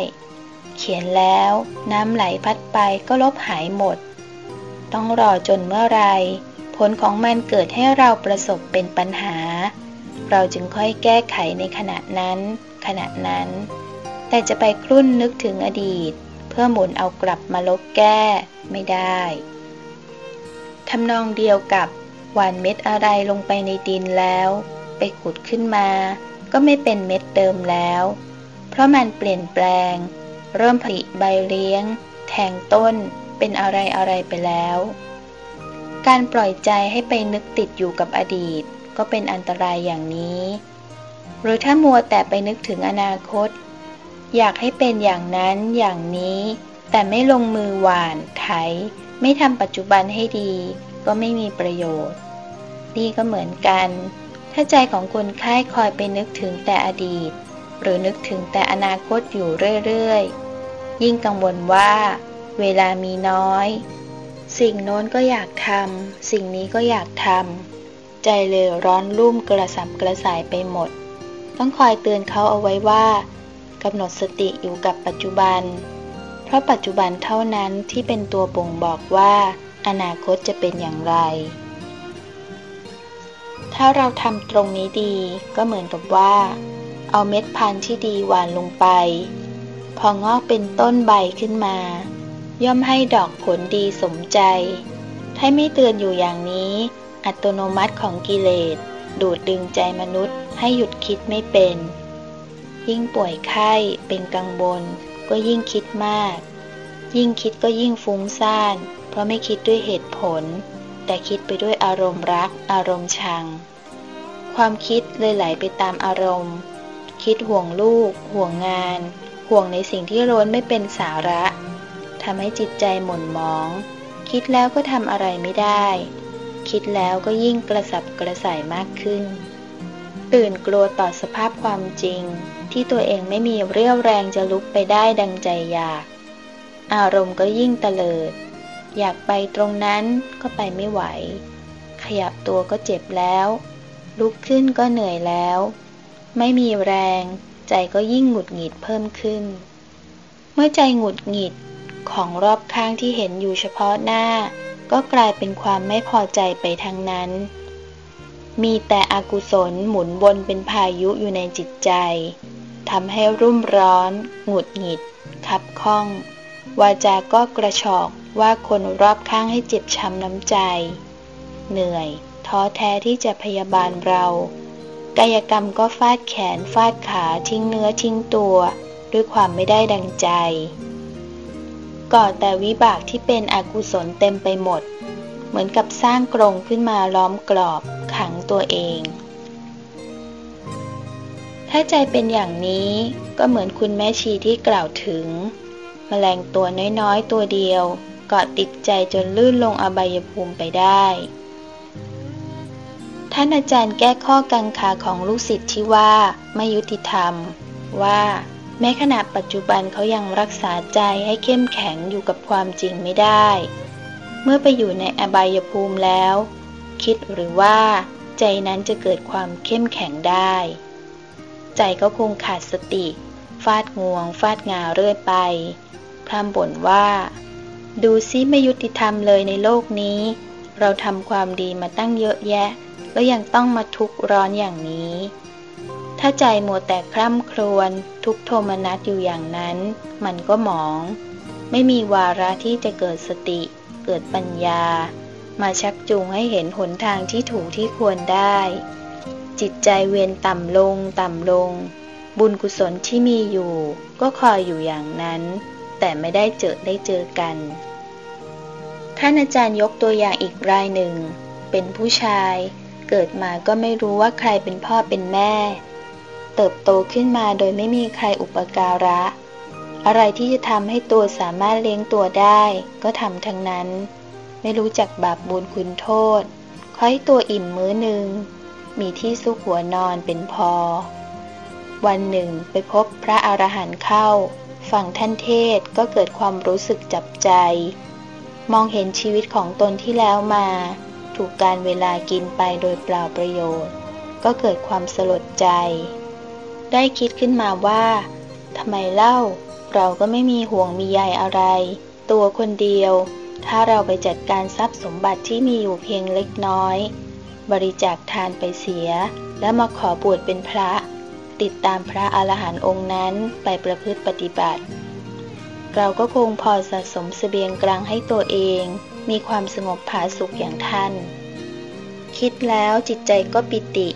เขียนแล้วน้ำไหลพัดไปก็ลบหายหมด ต้องรอจนเมื่อไร ผลของมันเกิดให้เราประสบเป็นปัญหา เราจึงค่อยแก้ไขในขณะนั้น ขณะนั้น แต่จะไปครุ่นนึกถึงอดีต เพื่อหมุนเอากลับมาลบแก้ไม่ได้ทำนองเดียวกับหวานเม็ดอะไรลงไปในดินแล้ว ไปขุดขึ้นมา ก็ไม่เป็นเม็ดเดิมแล้ว เพราะมันเปลี่ยนแปลง เริ่มผลิใบเลี้ยง แทงต้น เป็นอะไรอะไรไปแล้ว การปล่อยใจให้ไปนึกติดอยู่กับอดีต ก็เป็นอันตรายอย่างนี้ หรือถ้ามัวแต่ไปนึกถึงอนาคต อยากให้เป็นอย่างนั้นอย่างนี้ แต่ไม่ลงมือหวานไถ ไม่ทำปัจจุบันให้ดี ก็ไม่มีประโยชน์ นี่ก็เหมือนกัน ถ้าใจของคนไข้คอยไปนึกถึงแต่อดีต หรือนึกถึงแต่อนาคตอยู่เรื่อยๆ ยิ่งกังวลว่า เวลามีน้อย สิ่งโน้นก็อยากทำสิ่งนี้ก็อยากทำใจเลยร้อนรุ่มกระสับกระส่ายไปหมด ต้องคอยเตือนเขาเอาไว้ว่ากำหนดสติอยู่กับปัจจุบัน เพราะปัจจุบันเท่านั้นที่เป็นตัวบ่งบอกว่า อนาคตจะเป็นอย่างไร ถ้าเราทำตรงนี้ดีก็เหมือนกับว่า เอาเม็ดพันธุ์ที่ดีหวานลงไป พองอกเป็นต้นใบขึ้นมา ย่อมให้ดอกผลดีสมใจ ถ้าไม่เตือนอยู่อย่างนี้ อัตโนมัติของกิเลส ดูดดึงใจมนุษย์ให้หยุดคิดไม่เป็น ยิ่งป่วยไข้เป็นกังวลก็ยิ่งคิดมาก ยิ่งคิดก็ยิ่งฟุ้งซ่าน เพราะไม่คิดด้วยเหตุผล แต่คิดไปด้วยอารมณ์รัก อารมณ์ชัง ความคิดเลยไหลไปตามอารมณ์ คิดห่วงลูก ห่วงงาน ห่วงในสิ่งที่โร้นไม่เป็นสาระทำให้จิตใจหม่นหมอง คิดแล้วก็ทำอะไรไม่ได้ คิดแล้วก็ยิ่งกระสับกระส่ายมากขึ้น ตื่นกลัวต่อสภาพความจริง ที่ตัวเองไม่มีเรี่ยวแรงจะลุกไปได้ดังใจอยาก อารมณ์ก็ยิ่งเตลิด อยากไปตรงนั้นก็ไปไม่ไหว ขยับตัวก็เจ็บแล้ว ลุกขึ้นก็เหนื่อยแล้ว ไม่มีแรง ใจก็ยิ่งหงุดหงิดเพิ่มขึ้น เมื่อใจหงุดหงิดของรอบข้างที่เห็นอยู่เฉพาะหน้า ก็กลายเป็นความไม่พอใจไปทั้งนั้น มีแต่อกุศลหมุนวนเป็นพายุอยู่ในจิตใจทำให้รุ่มร้อน หงุดหงิด ขับข้อง วาจาก็กระชอกว่าคนรอบข้างให้เจ็บช้ำน้ำใจ เหนื่อย ท้อแท้ที่จะพยาบาลเรา กายกรรมก็ฟาดแขนฟาดขาทิ้งเนื้อทิ้งตัว ด้วยความไม่ได้ดังใจ ก่อแต่วิบากที่เป็นอกุศลเต็มไปหมด เหมือนกับสร้างกรงขึ้นมาล้อมกรอบขังตัวเอง ถ้าใจเป็นอย่างนี้ก็เหมือนคุณแม่ชีที่กล่าวถึงมแมลงตัวน้อยๆตัวเดียวเกาะติดใจจนลื่นลงอบายภูมิไปได้ ท่านอาจารย์แก้ข้อกังขาของลูกศิษย์ที่ว่าไม่ยุติธรรม ว่าแม้ขณะปัจจุบันเขายังรักษาใจให้เข้มแข็งอยู่กับความจริงไม่ได้ เมื่อไปอยู่ในอบายภูมิแล้ว คิดหรือว่าใจนั้นจะเกิดความเข้มแข็งได้ ใจก็คงขาดสติ ฟาดงวง ฟาดงาเรื่อยไปพร่ำบ่นว่า ดูซิไม่ยุติธรรมเลยในโลกนี้ เราทำความดีมาตั้งเยอะแยะ แล้วยังต้องมาทุกข์ร้อนอย่างนี้ ถ้าใจมัวแต่คร่ำครวญทุกโทมนัสอยู่อย่างนั้น มันก็หมอง ไม่มีวาระที่จะเกิดสติ เกิดปัญญา มาชักจูงให้เห็นหนทางที่ถูกที่ควรได้ จิตใจเวียนต่ำลงต่ำลง บุญกุศลที่มีอยู่ ก็คอยอยู่อย่างนั้น แต่ไม่ได้เจอได้เจอกันท่านอาจารย์ยกตัวอย่างอีกรายหนึ่ง เป็นผู้ชาย เกิดมาก็ไม่รู้ว่าใครเป็นพ่อเป็นแม่ เติบโตขึ้นมาโดยไม่มีใครอุปการะ อะไรที่จะทำให้ตัวสามารถเลี้ยงตัวได้ ก็ทำทั้งนั้น ไม่รู้จักบาปบุญคุณโทษคอยตัวอิ่มมื้อหนึ่ง มีที่ซุกหัวนอนเป็นพอ วันหนึ่งไปพบพระอรหันต์เข้าฟังท่านเทศก็เกิดความรู้สึกจับใจ มองเห็นชีวิตของตนที่แล้วมา ถูกการเวลากินไปโดยเปล่าประโยชน์ ก็เกิดความสลดใจ ได้คิดขึ้นมาว่าทำไมเล่า เราก็ไม่มีห่วงมีใยอะไร ตัวคนเดียว ถ้าเราไปจัดการทรัพย์สมบัติที่มีอยู่เพียงเล็กน้อย บริจาคทานไปเสีย แล้วมาขอบวชเป็นพระ ติดตามพระอรหันต์องค์นั้นไปประพฤติปฏิบัติ เราก็คงพอสะสมสเสบียงกลางให้ตัวเอง มีความสงบผาสุขอย่างท่าน คิดแล้วจิตใจก็ปิติ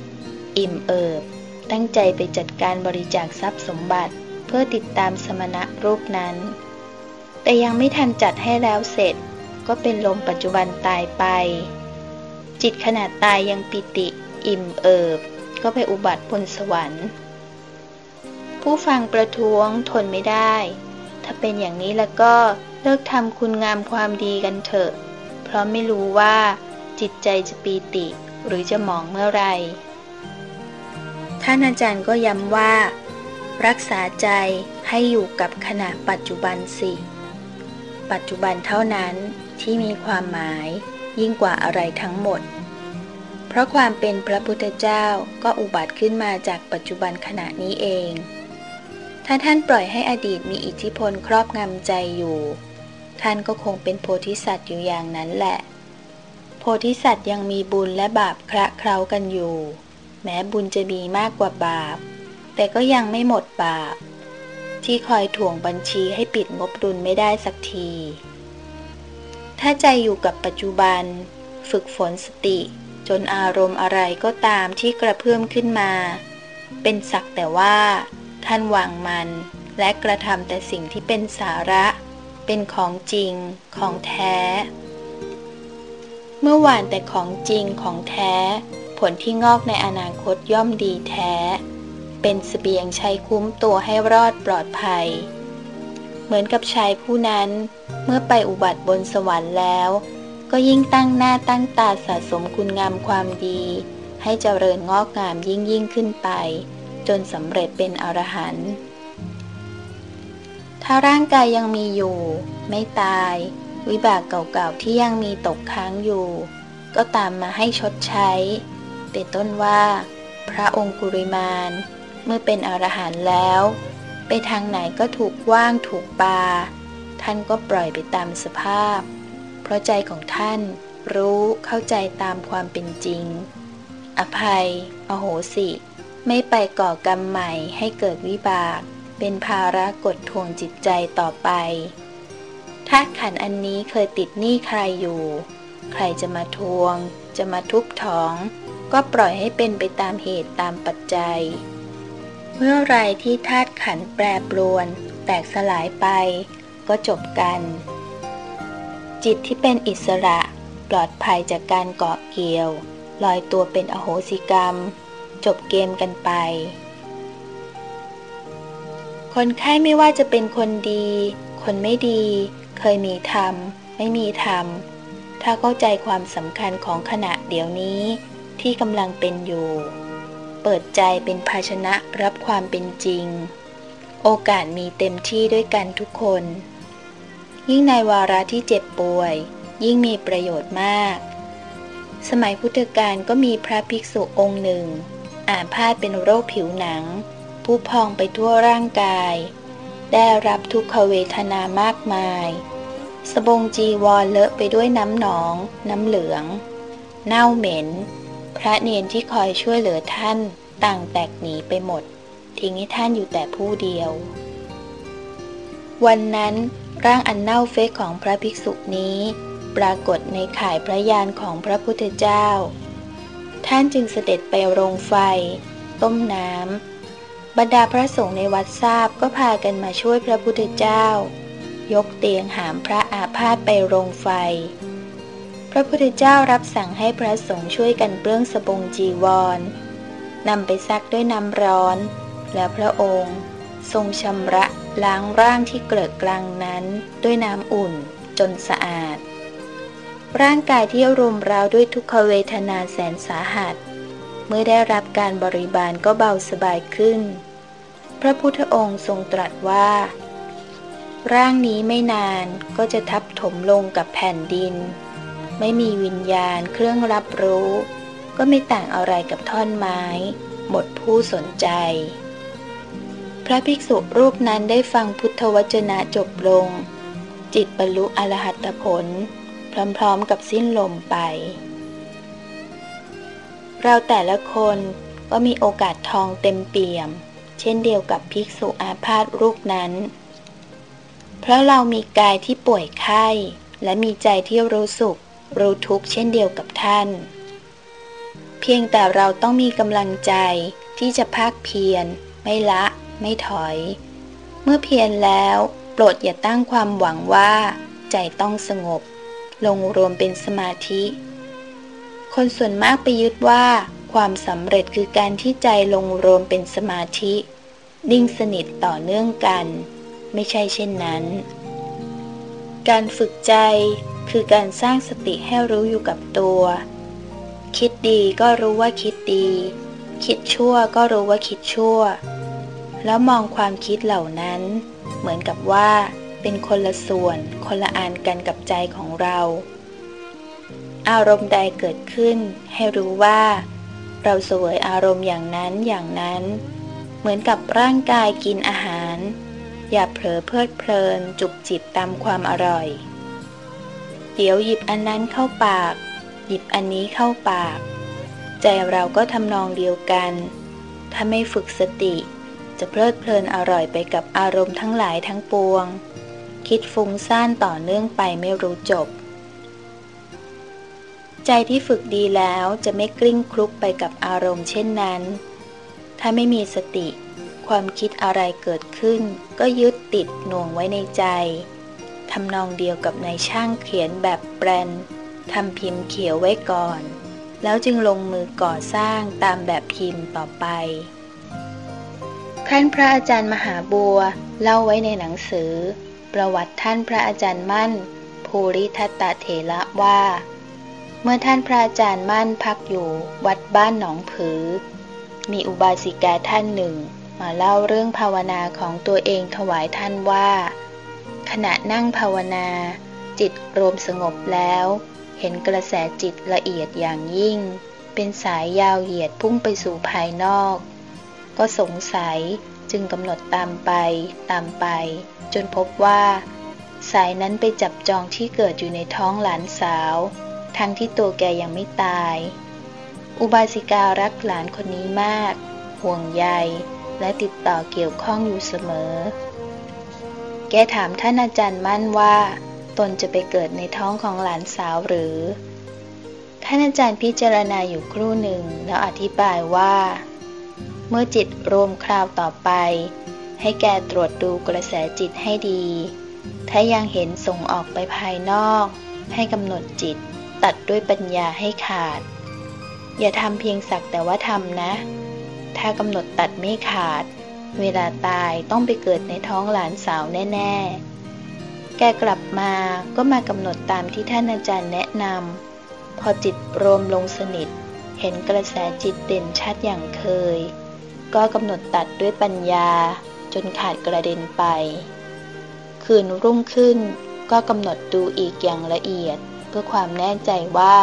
อิ่มเอิบ ตั้งใจไปจัดการบริจาคทรัพย์สมบัติ เพื่อติดตามสมณะรูปนั้น แต่ยังไม่ทันจัดให้แล้วเสร็จ ก็เป็นลมปัจจุบันตายไป จิตขนาดตายยังปิติ อิ่มเอิบ ก็ไปอุบัติบนสวรรค์ ผู้ฟังประท้วงทนไม่ได้ ถ้าเป็นอย่างนี้แล้วก็ เลิกทำคุณงามความดีกันเถอะ เพราะไม่รู้ว่า จิตใจจะปีติหรือจะหมองเมื่อไร ท่านอาจารย์ก็ย้ำว่า รักษาใจให้อยู่กับขณะปัจจุบันสิ ปัจจุบันเท่านั้นที่มีความหมายยิ่งกว่าอะไรทั้งหมด เพราะความเป็นพระพุทธเจ้าก็อุบัติขึ้นมาจากปัจจุบันขณะนี้เอง ถ้าท่านปล่อยให้อดีตมีอิทธิพลครอบงำใจอยู่ ท่านก็คงเป็นโพธิสัตว์อยู่อย่างนั้นแหละ โพธิสัตว์ยังมีบุญและบาปคระเคล้ากันอยู่ แม้บุญจะมีมากกว่าบาป แต่ก็ยังไม่หมดบาป ที่คอยถ่วงบัญชีให้ปิดงบดุลไม่ได้สักที ถ้าใจอยู่กับปัจจุบัน ฝึกฝนสติ จนอารมณ์อะไรก็ตามที่กระเพื่อมขึ้นมา เป็นสักแต่ว่า ท่านวางมันและกระทำแต่สิ่งที่เป็นสาระ เป็นของจริง ของแท้ เมื่อวานแต่ของจริงของแท้ ผลที่งอกในอนาคตย่อมดีแท้ เป็นสเสบียงใช้คุ้มตัวให้รอดปลอดภัย เหมือนกับชายผู้นั้น เมื่อไปอุบัติบนสวรรค์แล้ว ก็ยิ่งตั้งหน้าตั้งตาสะสมคุณงามความดี ให้เจริญงอกงามยิ่งยิ่งขึ้นไป จนสำเร็จเป็นอรหันต์ ถ้าร่างกายยังมีอยู่ ไม่ตาย วิบากเก่าๆที่ยังมีตกค้างอยู่ ก็ตามมาให้ชดใช้ เป็นต้นว่า พระองคุริมานเมื่อเป็นอรหันต์แล้ว ไปทางไหนก็ถูกว่างถูกปา ท่านก็ปล่อยไปตามสภาพ เพราะใจของท่านรู้เข้าใจตามความเป็นจริง อภัย อโหสิ ไม่ไปก่อกรรมใหม่ให้เกิดวิบาก เป็นภาระกดทวงจิตใจต่อไปธาตุขันอันนี้เคยติดหนี้ใครอยู่ ใครจะมาทวง จะมาทุบท้อง ก็ปล่อยให้เป็นไปตามเหตุตามปัจจัย เมื่อไรที่ธาตุขันแปรปรวน แตกสลายไป ก็จบกัน จิตที่เป็นอิสระปลอดภัยจากการเกาะเกี่ยว ลอยตัวเป็นอโหสิกรรม จบเกมกันไป คนไข้ไม่ว่าจะเป็นคนดี คนไม่ดี เคยมีธรรม ไม่มีธรรม ถ้าเข้าใจความสำคัญของขณะเดี๋ยวนี้ที่กำลังเป็นอยู่ เปิดใจเป็นภาชนะรับความเป็นจริง โอกาสมีเต็มที่ด้วยกันทุกคน ยิ่งในวาระที่เจ็บป่วย ยิ่งมีประโยชน์มาก สมัยพุทธกาลก็มีพระภิกษุองค์หนึ่งอาพาธเป็นโรคผิวหนัง ผู้พองไปทั่วร่างกาย ได้รับทุกขเวทนามากมาย สบงจีวรเลอะไปด้วยน้ำหนอง น้ำเหลือง เน่าเหม็น พระเนียนที่คอยช่วยเหลือท่านต่างแตกหนีไปหมด ทิ้งให้ท่านอยู่แต่ผู้เดียว วันนั้นร่างอันเน่าเฟะของพระภิกษุนี้ ปรากฏในข่ายพระยานของพระพุทธเจ้า ท่านจึงเสด็จไปโรงไฟ ต้มน้ำ บรรดาพระสงฆ์ในวัดทราบก็พากันมาช่วยพระพุทธเจ้า ยกเตียงหามพระอาพาธไปโรงไฟ พระพุทธเจ้ารับสั่งให้พระสงฆ์ช่วยกันเปลื้องสบงจีวรนำไปซักด้วยน้ำร้อน แล้วพระองค์ ทรงชำระล้างร่างที่เกลือกลางนั้นด้วยน้ำอุ่นจนสะอาด ร่างกายที่รุมราวด้วยทุกขเวทนาแสนสาหัส เมื่อได้รับการบริบาลก็เบาสบายขึ้น พระพุทธองค์ทรงตรัสว่า ร่างนี้ไม่นานก็จะทับถมลงกับแผ่นดิน ไม่มีวิญญาณเครื่องรับรู้ ก็ไม่ต่างอะไรกับท่อนไม้ หมดผู้สนใจ พระภิกษุรูปนั้นได้ฟังพุทธวจนะจบลง จิตบรรลุอรหัตผล พร้อมๆกับสิ้นลมไป เราแต่ละคนก็มีโอกาสทองเต็มเปี่ยม เช่นเดียวกับภิกษุอาพาธรูปนั้น เพราะเรามีกายที่ป่วยไข้ และมีใจที่รู้สุข รู้ทุกข์เช่นเดียวกับท่าน เพียงแต่เราต้องมีกำลังใจที่จะภาคเพียร ไม่ละ ไม่ถอย เมื่อเพียรแล้วโปรดอย่าตั้งความหวังว่า ใจต้องสงบ ลงรวมเป็นสมาธิ คนส่วนมากไปยึดว่า ความสำเร็จคือการที่ใจลงรวมเป็นสมาธิ นิ่งสนิทต่อเนื่องกัน ไม่ใช่เช่นนั้น การฝึกใจคือการสร้างสติให้รู้อยู่กับตัว คิดดีก็รู้ว่าคิดดี คิดชั่วก็รู้ว่าคิดชั่ว แล้วมองความคิดเหล่านั้น เหมือนกับว่าเป็นคนละส่วน คนละอันกันกับใจของเรา อารมณ์ใดเกิดขึ้น ให้รู้ว่า เราเสวยอารมณ์อย่างนั้นอย่างนั้น เหมือนกับร่างกายกินอาหาร อย่าเผลอเพลิดเพลินจุกจิบตามความอร่อย เดี๋ยวหยิบอันนั้นเข้าปาก หยิบอันนี้เข้าปาก ใจเราก็ทำนองเดียวกัน ถ้าไม่ฝึกสติ จะเพลิดเพลินอร่อยไปกับอารมณ์ทั้งหลายทั้งปวง คิดฟุ้งซ่านต่อเนื่องไปไม่รู้จบ ใจที่ฝึกดีแล้วจะไม่กลิ้งคลุกไปกับอารมณ์เช่นนั้น ถ้าไม่มีสติ ความคิดอะไรเกิดขึ้น ก็ยึดติดหน่วงไว้ในใจทำนองเดียวกับในช่างเขียนแบบแปรนทำพิมพ์เขียวไว้ก่อน แล้วจึงลงมือก่อสร้างตามแบบพิมพ์ต่อไป ท่านพระอาจารย์มหาบัวเล่าไว้ในหนังสือ ประวัติท่านพระอาจารย์มั่น ภูริทัตตเถระว่า เมื่อท่านพระอาจารย์มั่นพักอยู่วัดบ้านหนองผือ มีอุบาสิกาท่านหนึ่ง มาเล่าเรื่องภาวนาของตัวเองถวายท่านว่า ขณะนั่งภาวนา จิตรวมสงบแล้ว เห็นกระแสจิตละเอียดอย่างยิ่ง เป็นสายยาวเหยียดพุ่งไปสู่ภายนอก ก็สงสัยจึงกำหนดตามไปตามไป จนพบว่า สายนั้นไปจับจองที่เกิดอยู่ในท้องหลานสาว ทั้งที่ตัวแกยังไม่ตาย อุบาสิการักหลานคนนี้มาก ห่วงใย และติดต่อเกี่ยวข้องอยู่เสมอ แกถามท่านอาจารย์มั่นว่า ตนจะไปเกิดในท้องของหลานสาวหรือ ท่านอาจารย์พิจารณาอยู่ครู่หนึ่งแล้วอธิบายว่า เมื่อจิตรวมคราวต่อไป ให้แกตรวจดูกระแสจิตให้ดี ถ้ายังเห็นส่งออกไปภายนอกให้กำหนดจิต ตัดด้วยปัญญาให้ขาด อย่าทำเพียงสักแต่ว่าทำนะ ถ้ากำหนดตัดไม่ขาด เวลาตายต้องไปเกิดในท้องหลานสาวแน่ ๆ แกกลับมาก็มากำหนดตามที่ท่านอาจารย์แนะนำพอจิตรวมลงสนิท เห็นกระแสจิตเด่นชัดอย่างเคย ก็กำหนดตัดด้วยปัญญา จนขาดกระเด็นไป คืนรุ่งขึ้นก็กำหนดดูอีกอย่างละเอียด เพื่อความแน่ใจว่า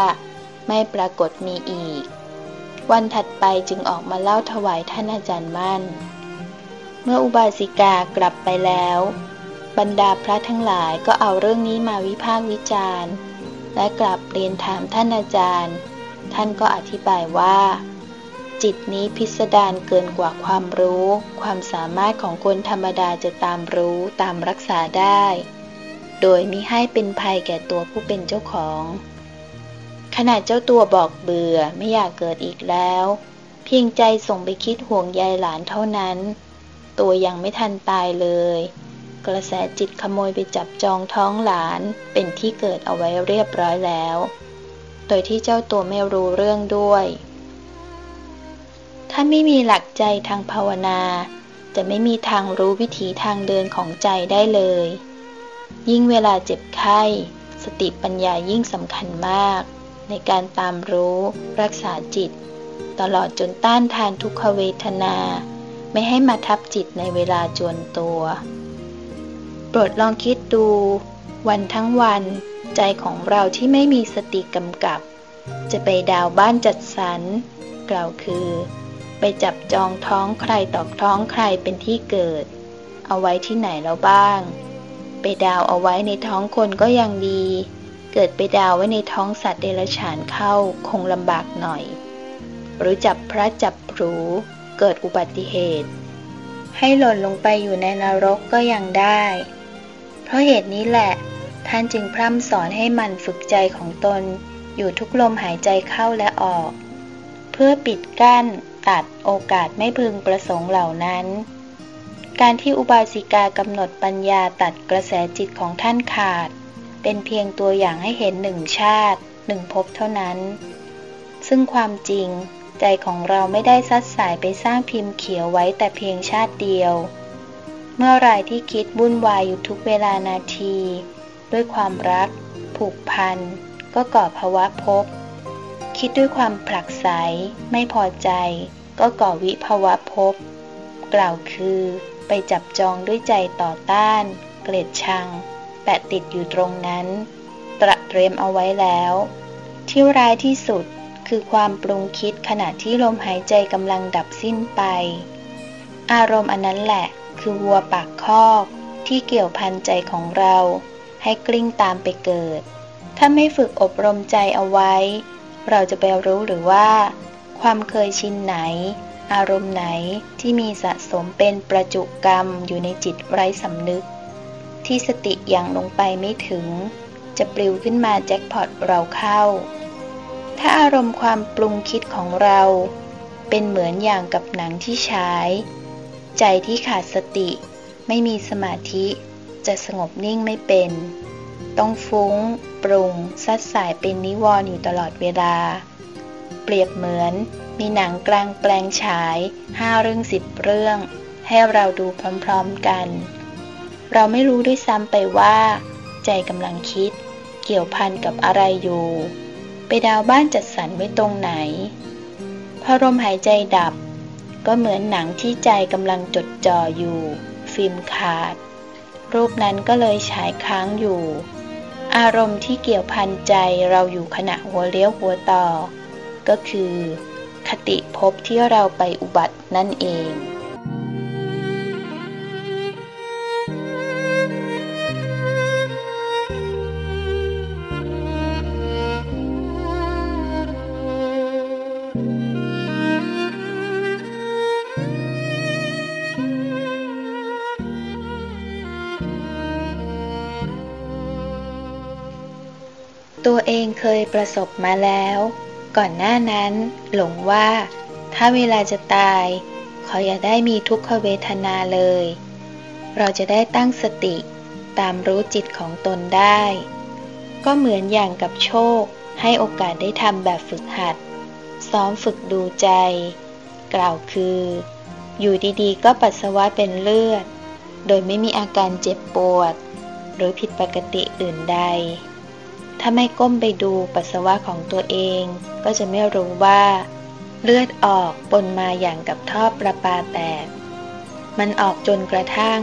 ไม่ปรากฏมีอีก วันถัดไปจึงออกมาเล่าถวายท่านอาจารย์มั่น เมื่ออุบาสิกากลับไปแล้ว บรรดาพระทั้งหลายก็เอาเรื่องนี้มาวิพากษ์วิจารณ์ และกลับเรียนถามท่านอาจารย์ ท่านก็อธิบายว่า จิตนี้พิสดารเกินกว่าความรู้ ความสามารถของคนธรรมดาจะตามรู้ตามรักษาได้ โดยมิให้เป็นภัยแก่ตัวผู้เป็นเจ้าของขณะเจ้าตัวบอกเบื่อไม่อยากเกิดอีกแล้ว เพียงใจส่งไปคิดห่วงใยหลานเท่านั้น ตัวยังไม่ทันตายเลย กระแสจิตขโมยไปจับจองท้องหลานเป็นที่เกิดเอาไว้เรียบร้อยแล้ว โดยที่เจ้าตัวไม่รู้เรื่องด้วย ถ้าไม่มีหลักใจทางภาวนา จะไม่มีทางรู้วิถีทางเดินของใจได้เลย ยิ่งเวลาเจ็บไข้ สติปัญญายิ่งสำคัญมาก ในการตามรู้รักษาจิต ตลอดจนต้านทานทุกขเวทนา ไม่ให้มาทับจิตในเวลาจวนตัว โปรดลองคิดดู วันทั้งวัน ใจของเราที่ไม่มีสติกำกับ จะไปดาวบ้านจัดสรรกล่าวคือ ไปจับจองท้องใครตอกท้องใครเป็นที่เกิด เอาไว้ที่ไหนแล้วบ้าง ไปดาวเอาไว้ในท้องคนก็ยังดี เกิดไปดาวไว้ในท้องสัตว์เดรัจฉานเข้าคงลำบากหน่อย หรือจับพระจับปรูเกิดอุบัติเหตุ ให้หล่นลงไปอยู่ในนรกก็ยังได้ เพราะเหตุนี้แหละ ท่านจึงพร่ำสอนให้มันฝึกใจของตน อยู่ทุกลมหายใจเข้าและออก เพื่อปิดกั้นตัดโอกาสไม่พึงประสงค์เหล่านั้น การที่อุบาสิกากำหนดปัญญาตัดกระแสจิตของท่านขาด เป็นเพียงตัวอย่างให้เห็นหนึ่งชาติหนึ่งภพเท่านั้น ซึ่งความจริง ใจของเราไม่ได้ซัดสายไปสร้างพิมพ์เขียวไว้แต่เพียงชาติเดียว เมื่อไรที่คิดวุ่นวายอยู่ทุกเวลานาที ด้วยความรัก ผูกพัน ก็ก่อภาวะภพคิดด้วยความผลักไสไม่พอใจ ก็ก่อวิภาวะภพกล่าวคือ ไปจับจองด้วยใจต่อต้าน เกลียดชัง แปะติดอยู่ตรงนั้น ตระเตรียมเอาไว้แล้ว ที่ร้ายที่สุดคือความปรุงคิดขณะที่ลมหายใจกำลังดับสิ้นไป อารมณ์อันนั้นแหละคือวัวปากคอกที่เกี่ยวพันใจของเราให้กลิ้งตามไปเกิด ถ้าไม่ฝึกอบรมใจเอาไว้ เราจะไปรู้หรือว่า ความเคยชินไหน อารมณ์ไหนที่มีสะสมเป็นประจุกรรมอยู่ในจิตไร้สำนึก ที่สติยังลงไปไม่ถึง จะปลิวขึ้นมาแจ็คพอตเราเข้า ถ้าอารมณ์ความปรุงคิดของเรา เป็นเหมือนอย่างกับหนังที่ฉาย ใจที่ขาดสติไม่มีสมาธิ จะสงบนิ่งไม่เป็น ต้องฟุ้ง ปรุง ซัดสายเป็นนิวรณ์อยู่ตลอดเวลา เปรียบเหมือน มีหนังกลางแปลงฉายห้าเรื่องสิบเรื่อง ให้เราดูพร้อมๆกัน เราไม่รู้ด้วยซ้ำไปว่า ใจกำลังคิด เกี่ยวพันกับอะไรอยู่ ไปดาวบ้านจัดสรรไว้ตรงไหน พอลมหายใจดับ ก็เหมือนหนังที่ใจกำลังจดจ่ออยู่ ฟิล์มขาด รูปนั้นก็เลยฉายค้างอยู่ อารมณ์ที่เกี่ยวพันใจเราอยู่ขณะหัวเลี้ยวหัวต่อ ก็คือ คติภพที่เราไปอุบัตินั่นเองตัวเองเคยประสบมาแล้ว ก่อนหน้านั้น หลงว่า ถ้าเวลาจะตาย ขออย่าได้มีทุกขเวทนาเลย เราจะได้ตั้งสติตามรู้จิตของตนได้ ก็เหมือนอย่างกับโชค ให้โอกาสได้ทำแบบฝึกหัด ซ้อมฝึกดูใจ กล่าวคือ อยู่ดีๆ ก็ปัสสาวะเป็นเลือด โดยไม่มีอาการเจ็บปวด หรือผิดปกติอื่นใด ถ้าไม่ก้มไปดูปัสสาวะของตัวเอง ก็จะไม่รู้ว่า เลือดออกปนมาอย่างกับท่อประปาแตก มันออกจนกระทั่ง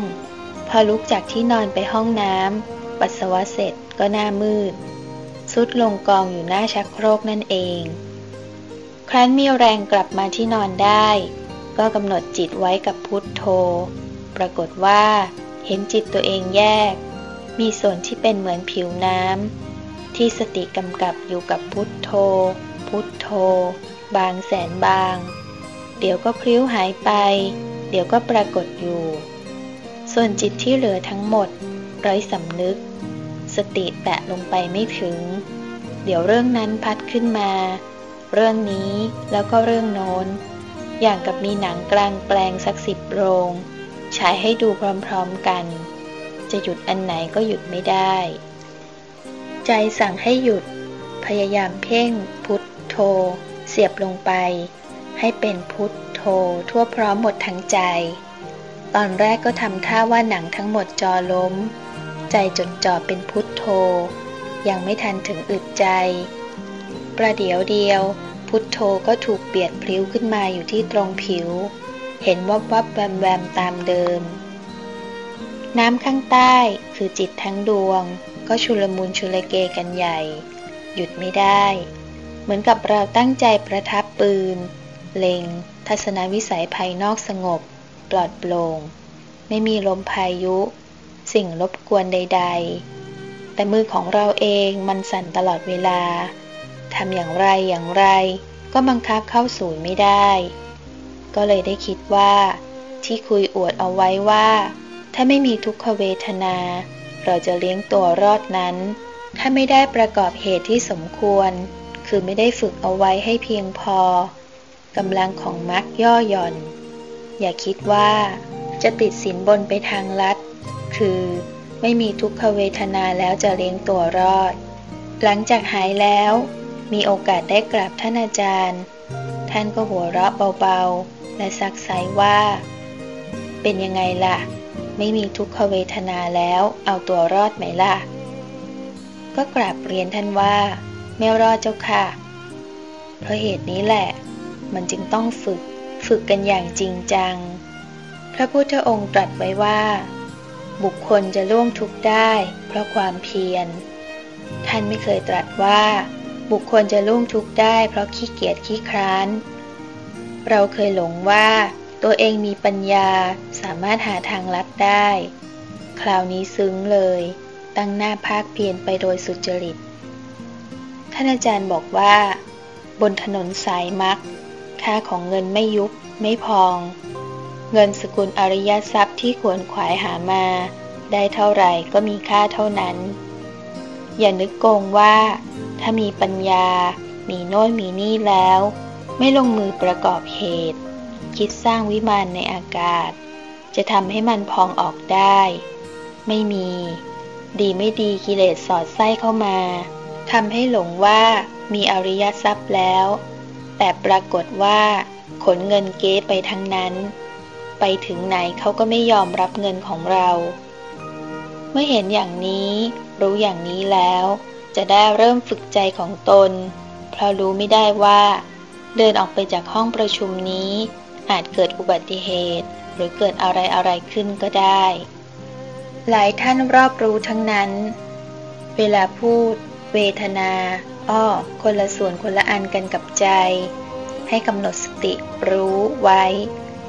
พอลุกจากที่นอนไปห้องน้ำปัสสาวะเสร็จก็หน้ามืด สุดลงกองอยู่หน้าชักโครกนั่นเอง ครั้นมีแรงกลับมาที่นอนได้ ก็กำหนดจิตไว้กับพุทโธ ปรากฏว่า เห็นจิตตัวเองแยก มีส่วนที่เป็นเหมือนผิวน้ำ ที่สติกำกับอยู่กับพุทโธ พุทโธ บางแสนบาง เดี๋ยวก็พลิ้วหายไป เดี๋ยวก็ปรากฏอยู่ ส่วนจิตที่เหลือทั้งหมดไร้สำนึก สติแตะลงไปไม่ถึง เดี๋ยวเรื่องนั้นพัดขึ้นมา เรื่องนี้แล้วก็เรื่องโน้น อย่างกับมีหนังกลางแปลงสักสิบโรงฉายให้ดูพร้อมๆกัน จะหยุดอันไหนก็หยุดไม่ได้ ใจสั่งให้หยุด พยายามเพ่งพุทโธ เสียบลงไป ให้เป็นพุทโธทั่วพร้อมหมดทั้งใจ ตอนแรกก็ทำท่าว่าหนังทั้งหมดจอล้ม ใจจดจ่อเป็นพุทโธ ยังไม่ทันถึงอึดใจ ประเดี๋ยวเดียว พุทโธก็ถูกเปียดพลิ้วขึ้นมาอยู่ที่ตรงผิว เห็นวับวับแวมแวมตามเดิม น้ำข้างใต้คือจิตทั้งดวง ก็ชุลมุนชุลเกกันใหญ่ หยุดไม่ได้ เหมือนกับเราตั้งใจประทับปืน เล็ง ทัศนวิสัยภายนอกสงบ ปลอดโปร่ง ไม่มีลมพายุ สิ่งรบกวนใด ๆ แต่มือของเราเองมันสั่นตลอดเวลาทำอย่างไรอย่างไร ก็บังคับเข้าศูนย์ไม่ได้ ก็เลยได้คิดว่า ที่คุยอวดเอาไว้ว่า ถ้าไม่มีทุกขเวทนา เราจะเลี้ยงตัวรอดนั้น ถ้าไม่ได้ประกอบเหตุที่สมควร คือไม่ได้ฝึกเอาไว้ให้เพียงพอกำลังของมรรคย่อหย่อน อย่าคิดว่า จะติดสินบนไปทางลัด คือไม่มีทุกขเวทนาแล้วจะเลี้ยงตัวรอด หลังจากหายแล้ว มีโอกาสได้กราบท่านอาจารย์ ท่านก็หัวเราะเบาๆ และซักไซว่า เป็นยังไงล่ะ ไม่มีทุกขเวทนาแล้ว เอาตัวรอดไหมล่ะ ก็กราบเรียนท่านว่า ไม่รอดเจ้าค่ะ เพราะเหตุนี้แหละ มันจึงต้องฝึก ฝึกกันอย่างจริงจัง พระพุทธองค์ตรัสไว้ว่า บุคคลจะล่วงทุกข์ได้ เพราะความเพียร ท่านไม่เคยตรัสว่า บุคคลจะล่วงทุกข์ได้ เพราะขี้เกียจขี้คร้าน เราเคยหลงว่า ตัวเองมีปัญญาสามารถหาทางลัดได้ คราวนี้ซึ้งเลย ตั้งหน้าภาคเพียรไปโดยสุจริต ท่านอาจารย์บอกว่า บนถนนสายมักค่าของเงินไม่ยุบไม่พอง เงินสกุลอริยทรัพย์ที่ควรขวายหามา ได้เท่าไหร่ก็มีค่าเท่านั้น อย่านึกโกงว่า ถ้ามีปัญญา มีโน้นมีนี่แล้ว ไม่ลงมือประกอบเหตุ คิดสร้างวิมานในอากาศ จะทำให้มันพองออกได้ ไม่มี ดีไม่ดีกิเลสสอดไส้เข้ามาทำให้หลงว่ามีอริยทรัพย์แล้ว แต่ปรากฏว่า ขนเงินเก๊ไปทั้งนั้น ไปถึงไหนเขาก็ไม่ยอมรับเงินของเรา เมื่อเห็นอย่างนี้ รู้อย่างนี้แล้ว จะได้เริ่มฝึกใจของตน เพราะรู้ไม่ได้ว่า เดินออกไปจากห้องประชุมนี้ อาจเกิดอุบัติเหตุ หรือเกิดอะไรอะไรขึ้นก็ได้ หลายท่านรอบรู้ทั้งนั้น เวลาพูด เวทนาอ้อคนละส่วนคนละอันกันกับใจ ให้กำหนดสติรู้ไว้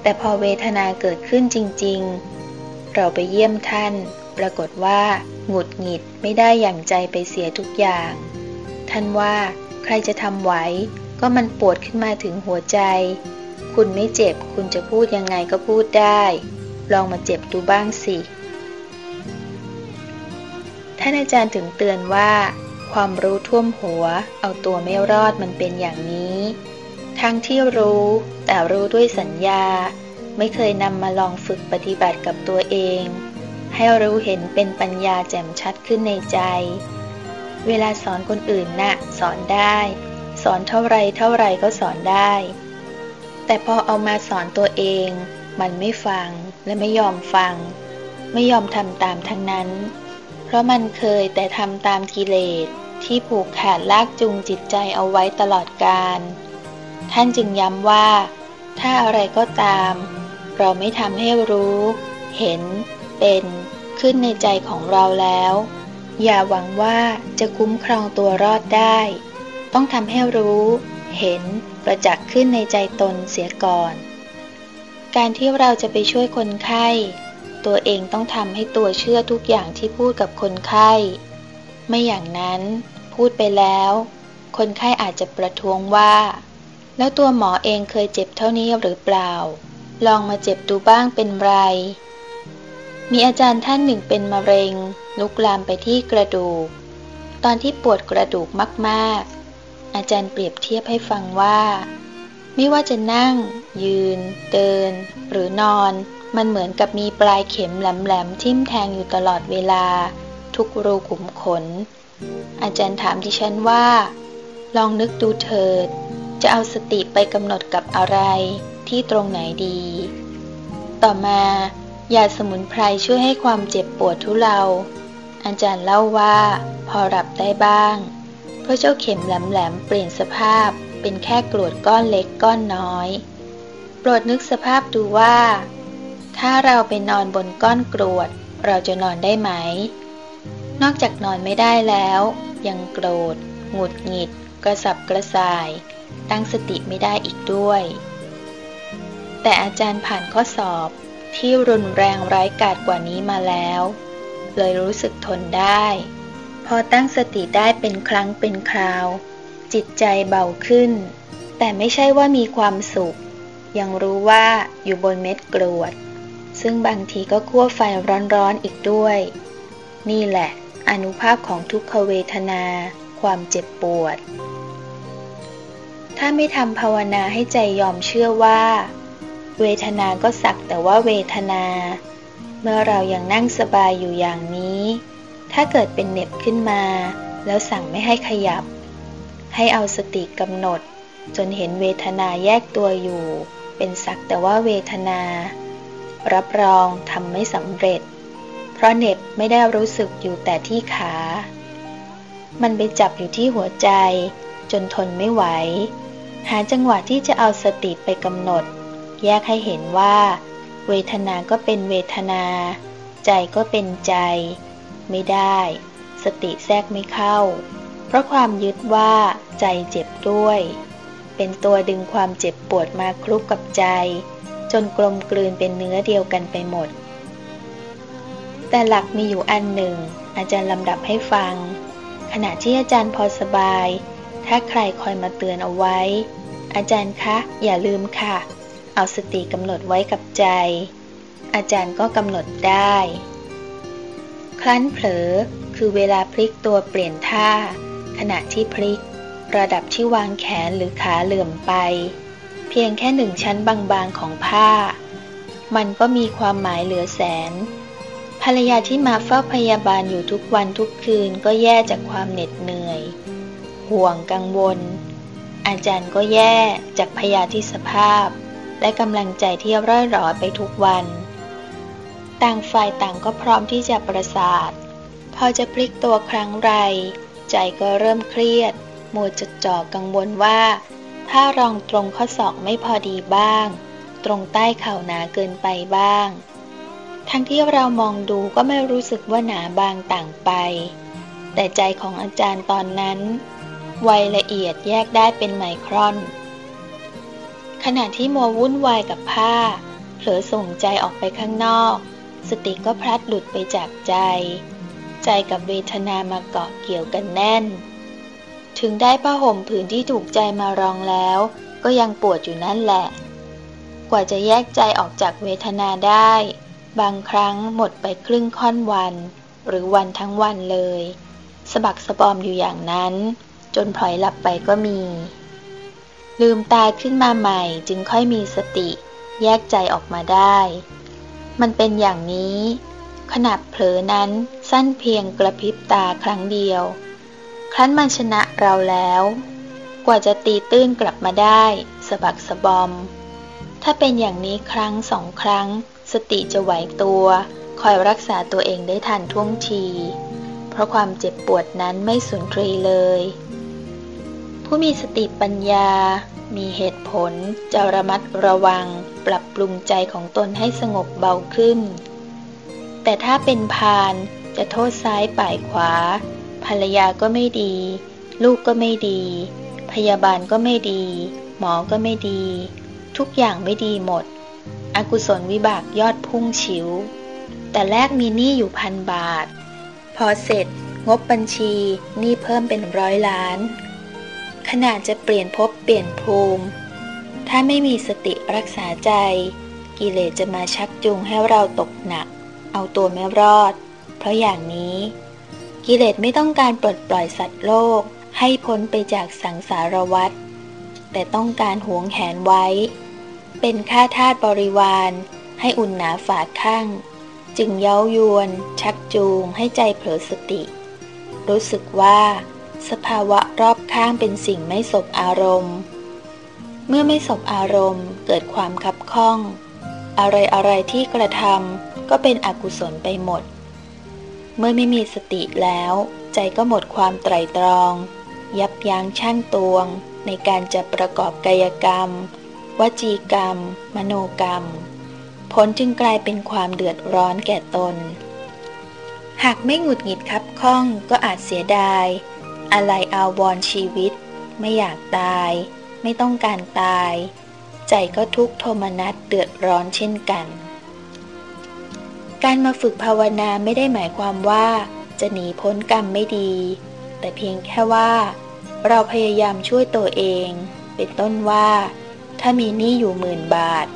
แต่พอเวทนาเกิดขึ้นจริง ๆ เราไปเยี่ยมท่าน ปรากฏว่า หงุดหงิดไม่ได้อย่างใจไปเสียทุกอย่าง ท่านว่า ใครจะทำไหวก็มันปวดขึ้นมาถึงหัวใจ คุณไม่เจ็บ คุณจะพูดยังไงก็พูดได้ ลองมาเจ็บดูบ้างสิ ท่านอาจารย์ถึงเตือนว่า ความรู้ท่วมหัว เอาตัวไม่รอดมันเป็นอย่างนี้ ทั้งที่รู้ แต่รู้ด้วยสัญญา ไม่เคยนำมาลองฝึกปฏิบัติกับตัวเอง ให้รู้เห็นเป็นปัญญาแจ่มชัดขึ้นในใจ เวลาสอนคนอื่นนะ่ะ สอนได้ สอนเท่าไรเท่าไรก็สอนได้ แต่พอเอามาสอนตัวเอง มันไม่ฟังและไม่ยอมฟัง ไม่ยอมทำตามทั้งนั้น เพราะมันเคยแต่ทำตามกิเลสที่ผูกขาดลากจูงจิตใจเอาไว้ตลอดกาลท่านจึงย้ำว่า ถ้าอะไรก็ตาม เราไม่ทำให้รู้ เห็น เป็น ขึ้นในใจของเราแล้ว อย่าหวังว่าจะคุ้มครองตัวรอดได้ ต้องทำให้รู้ เห็น ประจักษ์ขึ้นในใจตนเสียก่อน การที่เราจะไปช่วยคนไข้ ตัวเองต้องทำให้ตัวเชื่อทุกอย่างที่พูดกับคนไข้ ไม่อย่างนั้นพูดไปแล้ว คนไข้อาจจะประท้วงว่า แล้วตัวหมอเองเคยเจ็บเท่านี้หรือเปล่า ลองมาเจ็บดูบ้างเป็นไร มีอาจารย์ท่านหนึ่งเป็นมะเร็ง ลุกลามไปที่กระดูก ตอนที่ปวดกระดูกมากๆ อาจารย์เปรียบเทียบให้ฟังว่า ไม่ว่าจะนั่ง ยืน เดิน หรือนอน มันเหมือนกับมีปลายเข็มแหลมๆทิ่มแทงอยู่ตลอดเวลา ทุกรูขุมขน อาจารย์ถามดิฉันว่า ลองนึกดูเถิด จะเอาสติไปกำหนดกับอะไรที่ตรงไหนดี ต่อมายาสมุนไพรช่วยให้ความเจ็บปวดทุเลาอาจารย์เล่าว่า พอรับได้บ้าง เพราะเจ้าเข็มแหลมๆเปลี่ยนสภาพเป็นแค่กรวดก้อนเล็กก้อนน้อย โปรดนึกสภาพดูว่า ถ้าเราไปนอนบนก้อนกรวด เราจะนอนได้ไหม นอกจากนอนไม่ได้แล้ว ยังโกรธหงุดหงิด กระสับกระส่าย ตั้งสติไม่ได้อีกด้วย แต่อาจารย์ผ่านข้อสอบที่รุนแรงร้ายกาจกว่านี้มาแล้ว เลยรู้สึกทนได้ พอตั้งสติได้เป็นครั้งเป็นคราว จิตใจเบาขึ้น แต่ไม่ใช่ว่ามีความสุข ยังรู้ว่าอยู่บนเม็ดกรวด ซึ่งบางทีก็คั่วไฟร้อนๆอีกด้วย นี่แหละ อนุภาพของทุกขเวทนา ความเจ็บปวด ถ้าไม่ทำภาวนาให้ใจยอมเชื่อว่า เวทนาก็สักแต่ว่าเวทนา เมื่อเรายังนั่งสบายอยู่อย่างนี้ ถ้าเกิดเป็นเน็บขึ้นมา แล้วสั่งไม่ให้ขยับ ให้เอาสติกำหนด จนเห็นเวทนาแยกตัวอยู่ เป็นสักแต่ว่าเวทนา รับรองทำไม่สำเร็จ เพราะเน็บไม่ได้รู้สึกอยู่แต่ที่ขา มันไปจับอยู่ที่หัวใจ จนทนไม่ไหว หาจังหวะที่จะเอาสติไปกำหนด แยกให้เห็นว่า เวทนาก็เป็นเวทนา ใจก็เป็นใจ ไม่ได้ สติแทรกไม่เข้า เพราะความยึดว่าใจเจ็บด้วย เป็นตัวดึงความเจ็บปวดมาคลุกกับใจ จนกลมกลืนเป็นเนื้อเดียวกันไปหมด แต่หลักมีอยู่อันหนึ่ง อาจารย์ลำดับให้ฟัง ขณะที่อาจารย์พอสบาย ถ้าใครคอยมาเตือนเอาไว้ อาจารย์คะ อย่าลืมค่ะ เอาสติกำหนดไว้กับใจ อาจารย์ก็กำหนดได้ ครั้นเผลอ คือเวลาพลิกตัวเปลี่ยนท่า ขณะที่พลิก ระดับที่วางแขนหรือขาเหลื่อมไป เพียงแค่หนึ่งชั้นบางๆของผ้า มันก็มีความหมายเหลือแสน ภรรยาที่มาเฝ้าพยาบาลอยู่ทุกวันทุกคืนก็แย่จากความเหน็ดเหนื่อย ห่วงกังวล อาจารย์ก็แย่จากพยาธิสภาพ และกำลังใจที่ร่อยหรอไปทุกวัน ต่างฝ่ายต่างก็พร้อมที่จะประสาท พอจะพลิกตัวครั้งไร ใจก็เริ่มเครียด มัวจดจ่อกังวลว่าผ้ารองตรงข้อศอกไม่พอดีบ้าง ตรงใต้เข่าหนาเกินไปบ้าง ทั้งที่เรามองดูก็ไม่รู้สึกว่าหนาบางต่างไป แต่ใจของอาจารย์ตอนนั้น ไวละเอียดแยกได้เป็นไมครอน ขณะที่มัววุ่นวายกับผ้า เผลอส่งใจออกไปข้างนอก สติก็พลัดหลุดไปจากใจ ใจกับเวทนามาเกาะเกี่ยวกันแน่น ถึงได้ผ้าห่มผืนที่ถูกใจมารองแล้ว ก็ยังปวดอยู่นั่นแหละ กว่าจะแยกใจออกจากเวทนาได้ บางครั้งหมดไปครึ่งค่อนวัน หรือวันทั้งวันเลย สะบักสะบอมอยู่อย่างนั้น จนพลอยหลับไปก็มี ลืมตาขึ้นมาใหม่จึงค่อยมีสติ แยกใจออกมาได้ มันเป็นอย่างนี้ ขณะเผลอนั้นสั้นเพียงกระพริบตาครั้งเดียว ครั้นมันชนะเราแล้ว กว่าจะตีตื้นกลับมาได้สะบักสะบอม ถ้าเป็นอย่างนี้ครั้งสองครั้ง สติจะไหวตัว คอยรักษาตัวเองได้ทันท่วงที เพราะความเจ็บปวดนั้นไม่สุนทรีเลย ผู้มีสติปัญญา มีเหตุผลจะระมัดระวังปรับปรุงใจของตนให้สงบเบาขึ้น แต่ถ้าเป็นพานจะโทษซ้ายป่ายขวา ภรรยาก็ไม่ดี ลูกก็ไม่ดี พยาบาลก็ไม่ดี หมอก็ไม่ดี ทุกอย่างไม่ดีหมด อกุศลวิบากยอดพุ่งฉิว แต่แรกมีหนี้อยู่พันบาท พอเสร็จงบบัญชีหนี้เพิ่มเป็นร้อยล้าน ขนาดจะเปลี่ยนภพเปลี่ยนภูมิ ถ้าไม่มีสติรักษาใจ กิเลสจะมาชักจูงให้เราตกหนัก เอาตัวไม่รอด เพราะอย่างนี้ กิเลสไม่ต้องการปลดปล่อยสัตว์โลกให้พ้นไปจากสังสารวัฏแต่ต้องการหวงแหนไว้ เป็นข้าทาสบริวาร ให้อุ่นหนาฝาข้าง จึงเย้ายวน ชักจูงให้ใจเผลอสติ รู้สึกว่า สภาวะรอบข้างเป็นสิ่งไม่สบอารมณ์ เมื่อไม่สบอารมณ์เกิดความคับข้อง อะไรอะไรที่กระทำก็เป็นอกุศลไปหมด เมื่อไม่มีสติแล้ว ใจก็หมดความไตรตรอง ยับยั้งชั่งตวง ในการจะประกอบกายกรรม วจีกรรม มโนกรรม ผลจึงกลายเป็นความเดือดร้อนแก่ตน หากไม่หงุดหงิดคับข้องก็อาจเสียดาย อะไรอาวรชีวิต ไม่อยากตาย ไม่ต้องการตาย ใจก็ทุกโทมนัสเดือดร้อนเช่นกัน การมาฝึกภาวนาไม่ได้หมายความว่าจะหนีพ้นกรรมไม่ดี แต่เพียงแค่ว่า เราพยายามช่วยตัวเอง เป็นต้นว่า ถ้ามีหนี้อยู่หมื่นบาท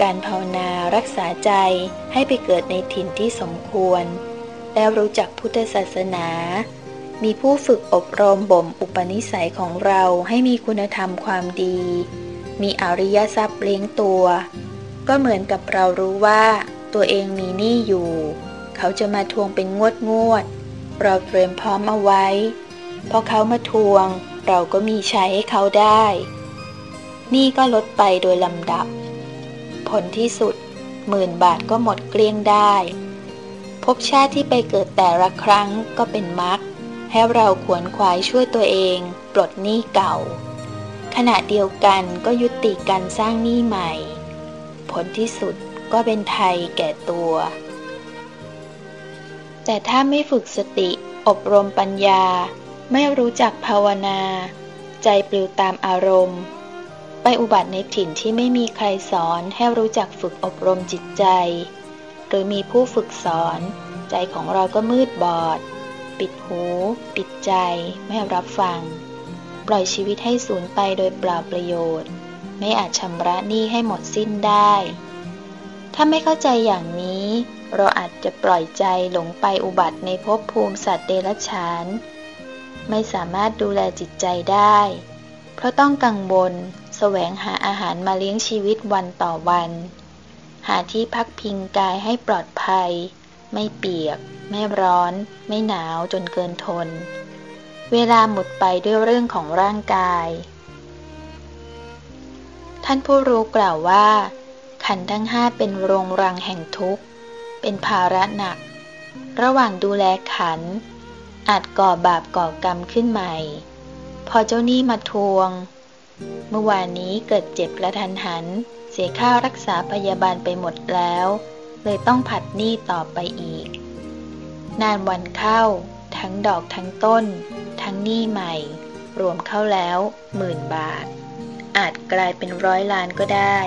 การภาวนารักษาใจให้ไปเกิดในถิ่นที่สมควร แล้วรู้จักพุทธศาสนา มีผู้ฝึกอบรมบ่มอุปนิสัยของเราให้มีคุณธรรมความดี มีอริยทรัพย์เลี้ยงตัว ก็เหมือนกับเรารู้ว่า ตัวเองมีหนี้อยู่ เขาจะมาทวงเป็นงวดงวด เราเตรียมพร้อมเอาไว้ พอเขามาทวง เราก็มีใช้ให้เขาได้หนี่ก็ลดไปโดยลำดับ ผลที่สุดหมื่นบาทก็หมดเกลี้ยงได้ภพชาติที่ไปเกิดแต่ละครั้งก็เป็นมรรค ให้เราขวนขวายช่วยตัวเอง ปลดหนี้เก่า ขณะเดียวกันก็ยุติการสร้างหนี้ใหม่ ผลที่สุดก็เป็นไทยแก่ตัว แต่ถ้าไม่ฝึกสติ อบรมปัญญา ไม่รู้จักภาวนา ใจปลิวตามอารมณ์ ไปอุบัติในถิ่นที่ไม่มีใครสอนให้รู้จักฝึกอบรมจิตใจ หรือมีผู้ฝึกสอน ใจของเราก็มืดบอด ปิดหู ปิดใจ ไม่รับฟัง ปล่อยชีวิตให้สูญไปโดยเปล่าประโยชน์ ไม่อาจชำระหนี้ให้หมดสิ้นได้ ถ้าไม่เข้าใจอย่างนี้ เราอาจจะปล่อยใจหลงไปอุบัติในภพภูมิสัตว์เดรัจฉาน ไม่สามารถดูแลจิตใจได้ เพราะต้องกังวลแสวงหาอาหารมาเลี้ยงชีวิตวันต่อวัน หาที่พักพิงกายให้ปลอดภัย ไม่เปียก ไม่ร้อน ไม่หนาวจนเกินทน เวลาหมดไปด้วยเรื่องของร่างกาย ท่านผู้รู้กล่าวว่า ขันทั้งห้าเป็นโรงรังแห่งทุกข์ เป็นภาระหนัก ระหว่างดูแลขัน อาจก่อบาปก่อกรรมขึ้นใหม่ พอเจ้าหนี้มาทวง เมื่อวานนี้เกิดเจ็บกระทันหัน เสียค่ารักษาพยาบาลไปหมดแล้ว เลยต้องผัดหนี้ต่อไปอีก นานวันเข้า ทั้งดอกทั้งต้น ทั้งหนี้ใหม่ รวมเข้าแล้วหมื่นบาท อาจกลายเป็นร้อยล้านก็ได้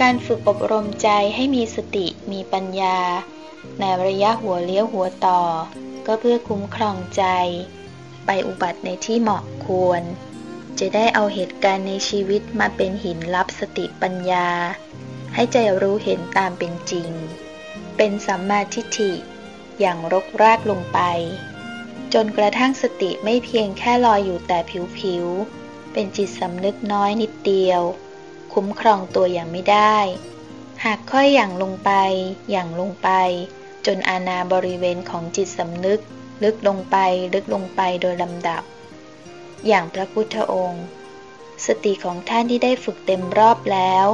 การฝึกอบรมใจให้มีสติมีปัญญา ในระยะหัวเลี้ยวหัวต่อ ก็เพื่อคุ้มครองใจ ไปอุบัติในที่เหมาะควร จะได้เอาเหตุการณ์ในชีวิตมาเป็นหินรับสติปัญญา ให้ใจรู้เห็นตามเป็นจริง เป็นสัมมาทิฏฐิอย่างรกรากลงไป จนกระทั่งสติไม่เพียงแค่ลอยอยู่แต่ผิวๆ เป็นจิตสำนึกน้อยนิดเดียว คุ้มครองตัวอย่างไม่ได้ หากค่อยอย่างลงไปอย่างลงไป จนอาณาบริเวณของจิตสำนึก ลึกลงไปลึกลงไปโดยลำดับ อย่างพระพุทธองค์ สติของท่านที่ได้ฝึกเต็มรอบแล้ว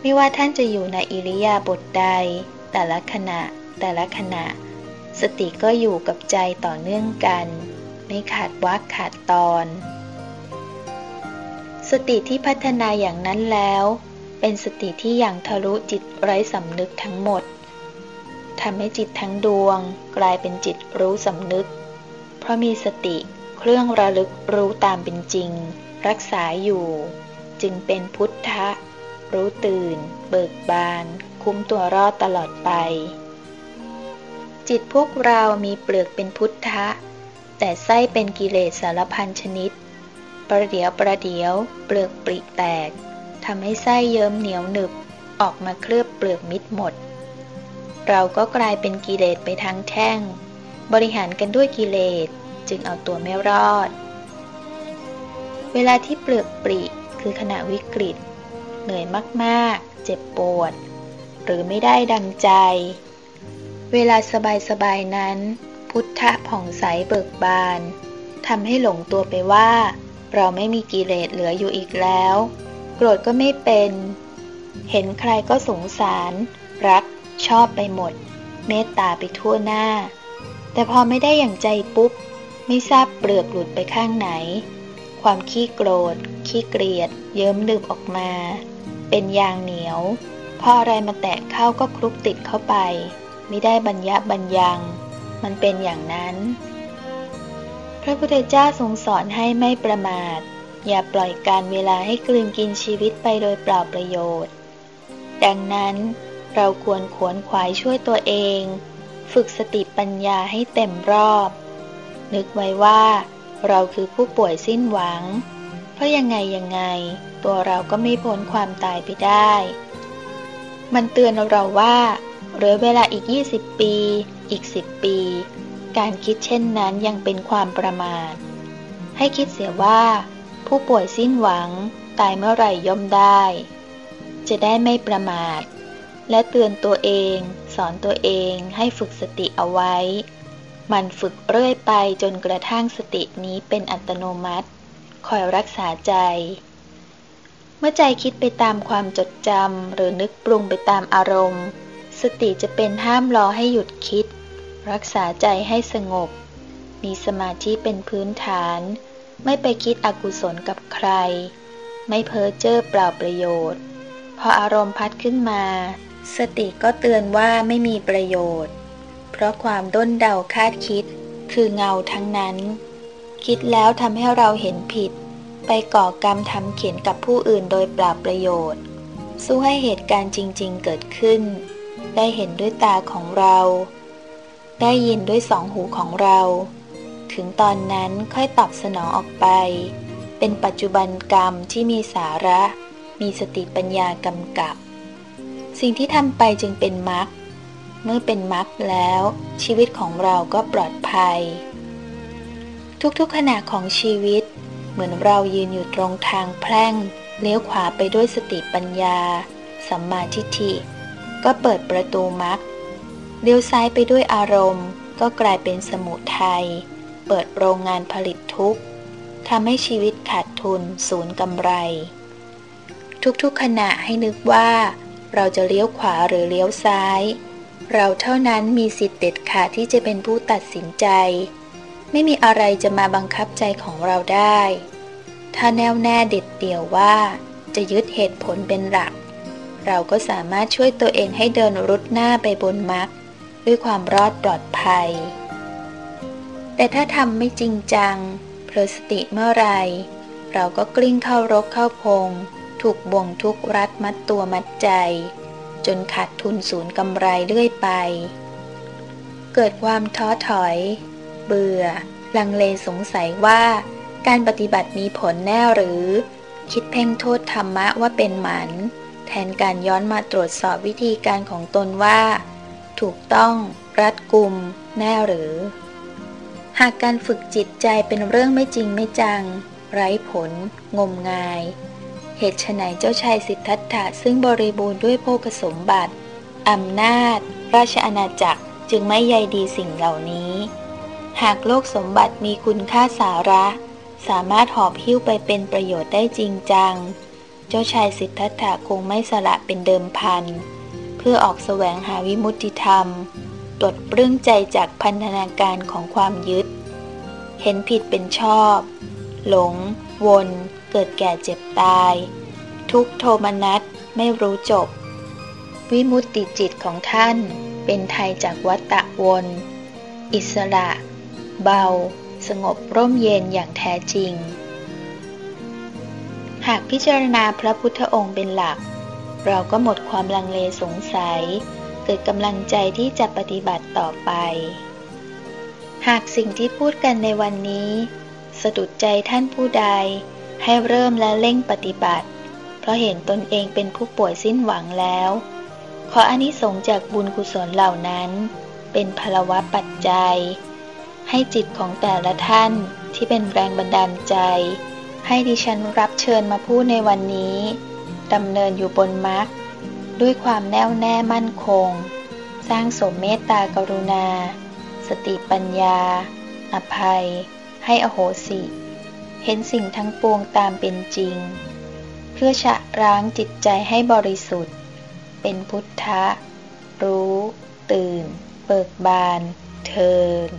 ไม่ว่าท่านจะอยู่ในอิริยาบถใด แต่ละขณะ แต่ละขณะ สติก็อยู่กับใจต่อเนื่องกัน ไม่ขาดวักขาดตอน สติที่พัฒนาอย่างนั้นแล้ว เป็นสติที่อย่างทะลุจิตไร้สำนึกทั้งหมดทำให้จิตทั้งดวงกลายเป็นจิตรู้สำนึก เพราะมีสติเครื่องระลึกรู้ตามเป็นจริง รักษาอยู่ จึงเป็นพุทธะ รู้ตื่น เบิกบาน คุ้มตัวรอดตลอดไป จิตพวกเรามีเปลือกเป็นพุทธะ แต่ไส้เป็นกิเลสสารพันชนิด ประเดี๋ยวประเดี๋ยว เปลือกปริแตกทำให้ไส้เยิ้มเหนียวหนึบ ออกมาเคลือบเปลือกมิดหมด เราก็กลายเป็นกิเลสไปทั้งแท่ง บริหารกันด้วยกิเลสจึงเอาตัวไม่รอด เวลาที่เปลือกปริคือขณะวิกฤต เหนื่อยมากๆ เจ็บปวด หรือไม่ได้ดังใจ เวลาสบายๆนั้น พุทธะผ่องใสเบิกบานทำให้หลงตัวไปว่า เราไม่มีกิเลสเหลืออยู่อีกแล้ว โกรธก็ไม่เป็น เห็นใครก็สงสาร รัก ชอบไปหมด เมตตาไปทั่วหน้า แต่พอไม่ได้อย่างใจปุ๊บ ไม่ทราบเปลือกหลุดไปข้างไหนความขี้โกรธ ขี้เกลียด เยิ้มลืมออกมา เป็นยางเหนียว พออะไรมาแตะเข้าก็คลุกติดเข้าไป ไม่ได้บัญญับัญญัง มันเป็นอย่างนั้น พระพุทธเจ้าทรงสอนให้ไม่ประมาท อย่าปล่อยการเวลาให้กลืนกินชีวิตไปโดยเปล่าประโยชน์ ดังนั้นเราควรขวนขวายช่วยตัวเอง ฝึกสติปัญญาให้เต็มรอบ นึกไว้ว่า เราคือผู้ป่วยสิ้นหวัง เพราะยังไงยังไง ตัวเราก็ไม่พ้นความตายไปได้ มันเตือนเราว่าเหรือเวลาอีก 20 ปี อีก 10 ปี การคิดเช่นนั้นยังเป็นความประมาท ให้คิดเสียว่า ผู้ป่วยสิ้นหวัง ตายเมื่อไหร่ย่อมได้ จะได้ไม่ประมาท และเตือนตัวเอง สอนตัวเองให้ฝึกสติเอาไว้ มันฝึกเรื่อยไปจนกระทั่งสตินี้เป็นอัตโนมัติ คอยรักษาใจ เมื่อใจคิดไปตามความจดจำหรือนึกปรุงไปตามอารมณ์ สติจะเป็นห้ามรอให้หยุดคิด รักษาใจให้สงบ มีสมาธิเป็นพื้นฐาน ไม่ไปคิดอกุศลกับใคร ไม่เพ้อเจ้อเปล่าประโยชน์ พออารมณ์พัดขึ้นมา สติก็เตือนว่าไม่มีประโยชน์ เพราะความด้นเดาคาดคิดคือเงาทั้งนั้น คิดแล้วทำให้เราเห็นผิด ไปก่อกรรมทำเขียนกับผู้อื่นโดยปล่าประโยชน์ สู้ให้เหตุการณ์จริง ๆ เกิดขึ้น ได้เห็นด้วยตาของเรา ได้ยินด้วยสองหูของเรา ถึงตอนนั้นค่อยตอบสนองออกไป เป็นปัจจุบันกรรมที่มีสาระ มีสติปัญญากำกับ สิ่งที่ทำไปจึงเป็นมรรคเมื่อเป็นมรรคแล้ว ชีวิตของเราก็ปลอดภัย ทุกๆขณะของชีวิต เหมือนเรายืนอยู่ตรงทางแพร่ง เลี้ยวขวาไปด้วยสติปัญญา สัมมาทิฏฐิ ก็เปิดประตูมรรคเลี้ยวซ้ายไปด้วยอารมณ์ ก็กลายเป็นสมุทัยเปิดโรงงานผลิตทุกข์ทำให้ชีวิตขาดทุนศูนย์กำไร ทุกๆขณะให้นึกว่า เราจะเลี้ยวขวาหรือเลี้ยวซ้าย เราเท่านั้นมีสิทธิ์เด็ดขาดที่จะเป็นผู้ตัดสินใจ ไม่มีอะไรจะมาบังคับใจของเราได้ ถ้าแน่วแน่เด็ดเดี่ยวว่าจะยึดเหตุผลเป็นหลัก เราก็สามารถช่วยตัวเองให้เดินรุดหน้าไปบนมรรคด้วยความรอดปลอดภัย แต่ถ้าทำไม่จริงจังเพลสติเมื่อไร เราก็กลิ้งเข้ารกเข้าพง ถูกบ่วงทุกรัดมัดตัวมัดใจ จนขาดทุนศูนย์กำไรเรื่อยไป เกิดความท้อถอย เบื่อ ลังเลสงสัยว่าการปฏิบัติมีผลแน่หรือ คิดเพ่งโทษธรรมะว่าเป็นหมัน แทนการย้อนมาตรวจสอบวิธีการของตนว่า ถูกต้องรัดกุม แน่หรือ หากการฝึกจิตใจเป็นเรื่องไม่จริงไม่จัง ไร้ผล งมงาย เหตุไฉนเจ้าชายสิทธัตถะซึ่งบริบูรณ์ด้วยโภคสมบัติอำนาจ ราชอาณาจักรจึงไม่ใยดีสิ่งเหล่านี้ หากโลกสมบัติมีคุณค่าสาระ สามารถหอบหิ้วไปเป็นประโยชน์ได้จริงจัง เจ้าชายสิทธัตถะคงไม่สละเป็นเดิมพัน เพื่อออกแสวงหาวิมุตติธรรมตดปลื้งใจจากพันธนาการของความยึด เห็นผิดเป็นชอบ หลง วน เกิดแก่เจ็บตาย ทุกโทมนัสไม่รู้จบ วิมุตติจิตของท่านเป็นไทยจากวัตตะวน อิสระ เบา สงบร่มเย็นอย่างแท้จริง หากพิจารณาพระพุทธองค์เป็นหลัก เราก็หมดความลังเลสงสัย เกิดกำลังใจที่จะปฏิบัติต่อไป หากสิ่งที่พูดกันในวันนี้ สะดุดใจท่านผู้ใด ให้เริ่มและเร่งปฏิบัติ เพราะเห็นตนเองเป็นผู้ป่วยสิ้นหวังแล้ว ขออนิสงส์จากบุญกุศลเหล่านั้นเป็นพลวะปัจจัย ให้จิตของแต่ละท่านที่เป็นแรงบันดาลใจ ให้ดิฉันรับเชิญมาพูดในวันนี้ดำเนินอยู่บนมรรคด้วยความแน่วแน่มั่นคง สร้างสมเมตตากรุณา สติปัญญา อภัย ให้อโหสิ เห็นสิ่งทั้งปวงตามเป็นจริง เพื่อชะร้างจิตใจให้บริสุทธิ์ เป็นพุทธะ รู้ ตื่น เบิกบาน เทิน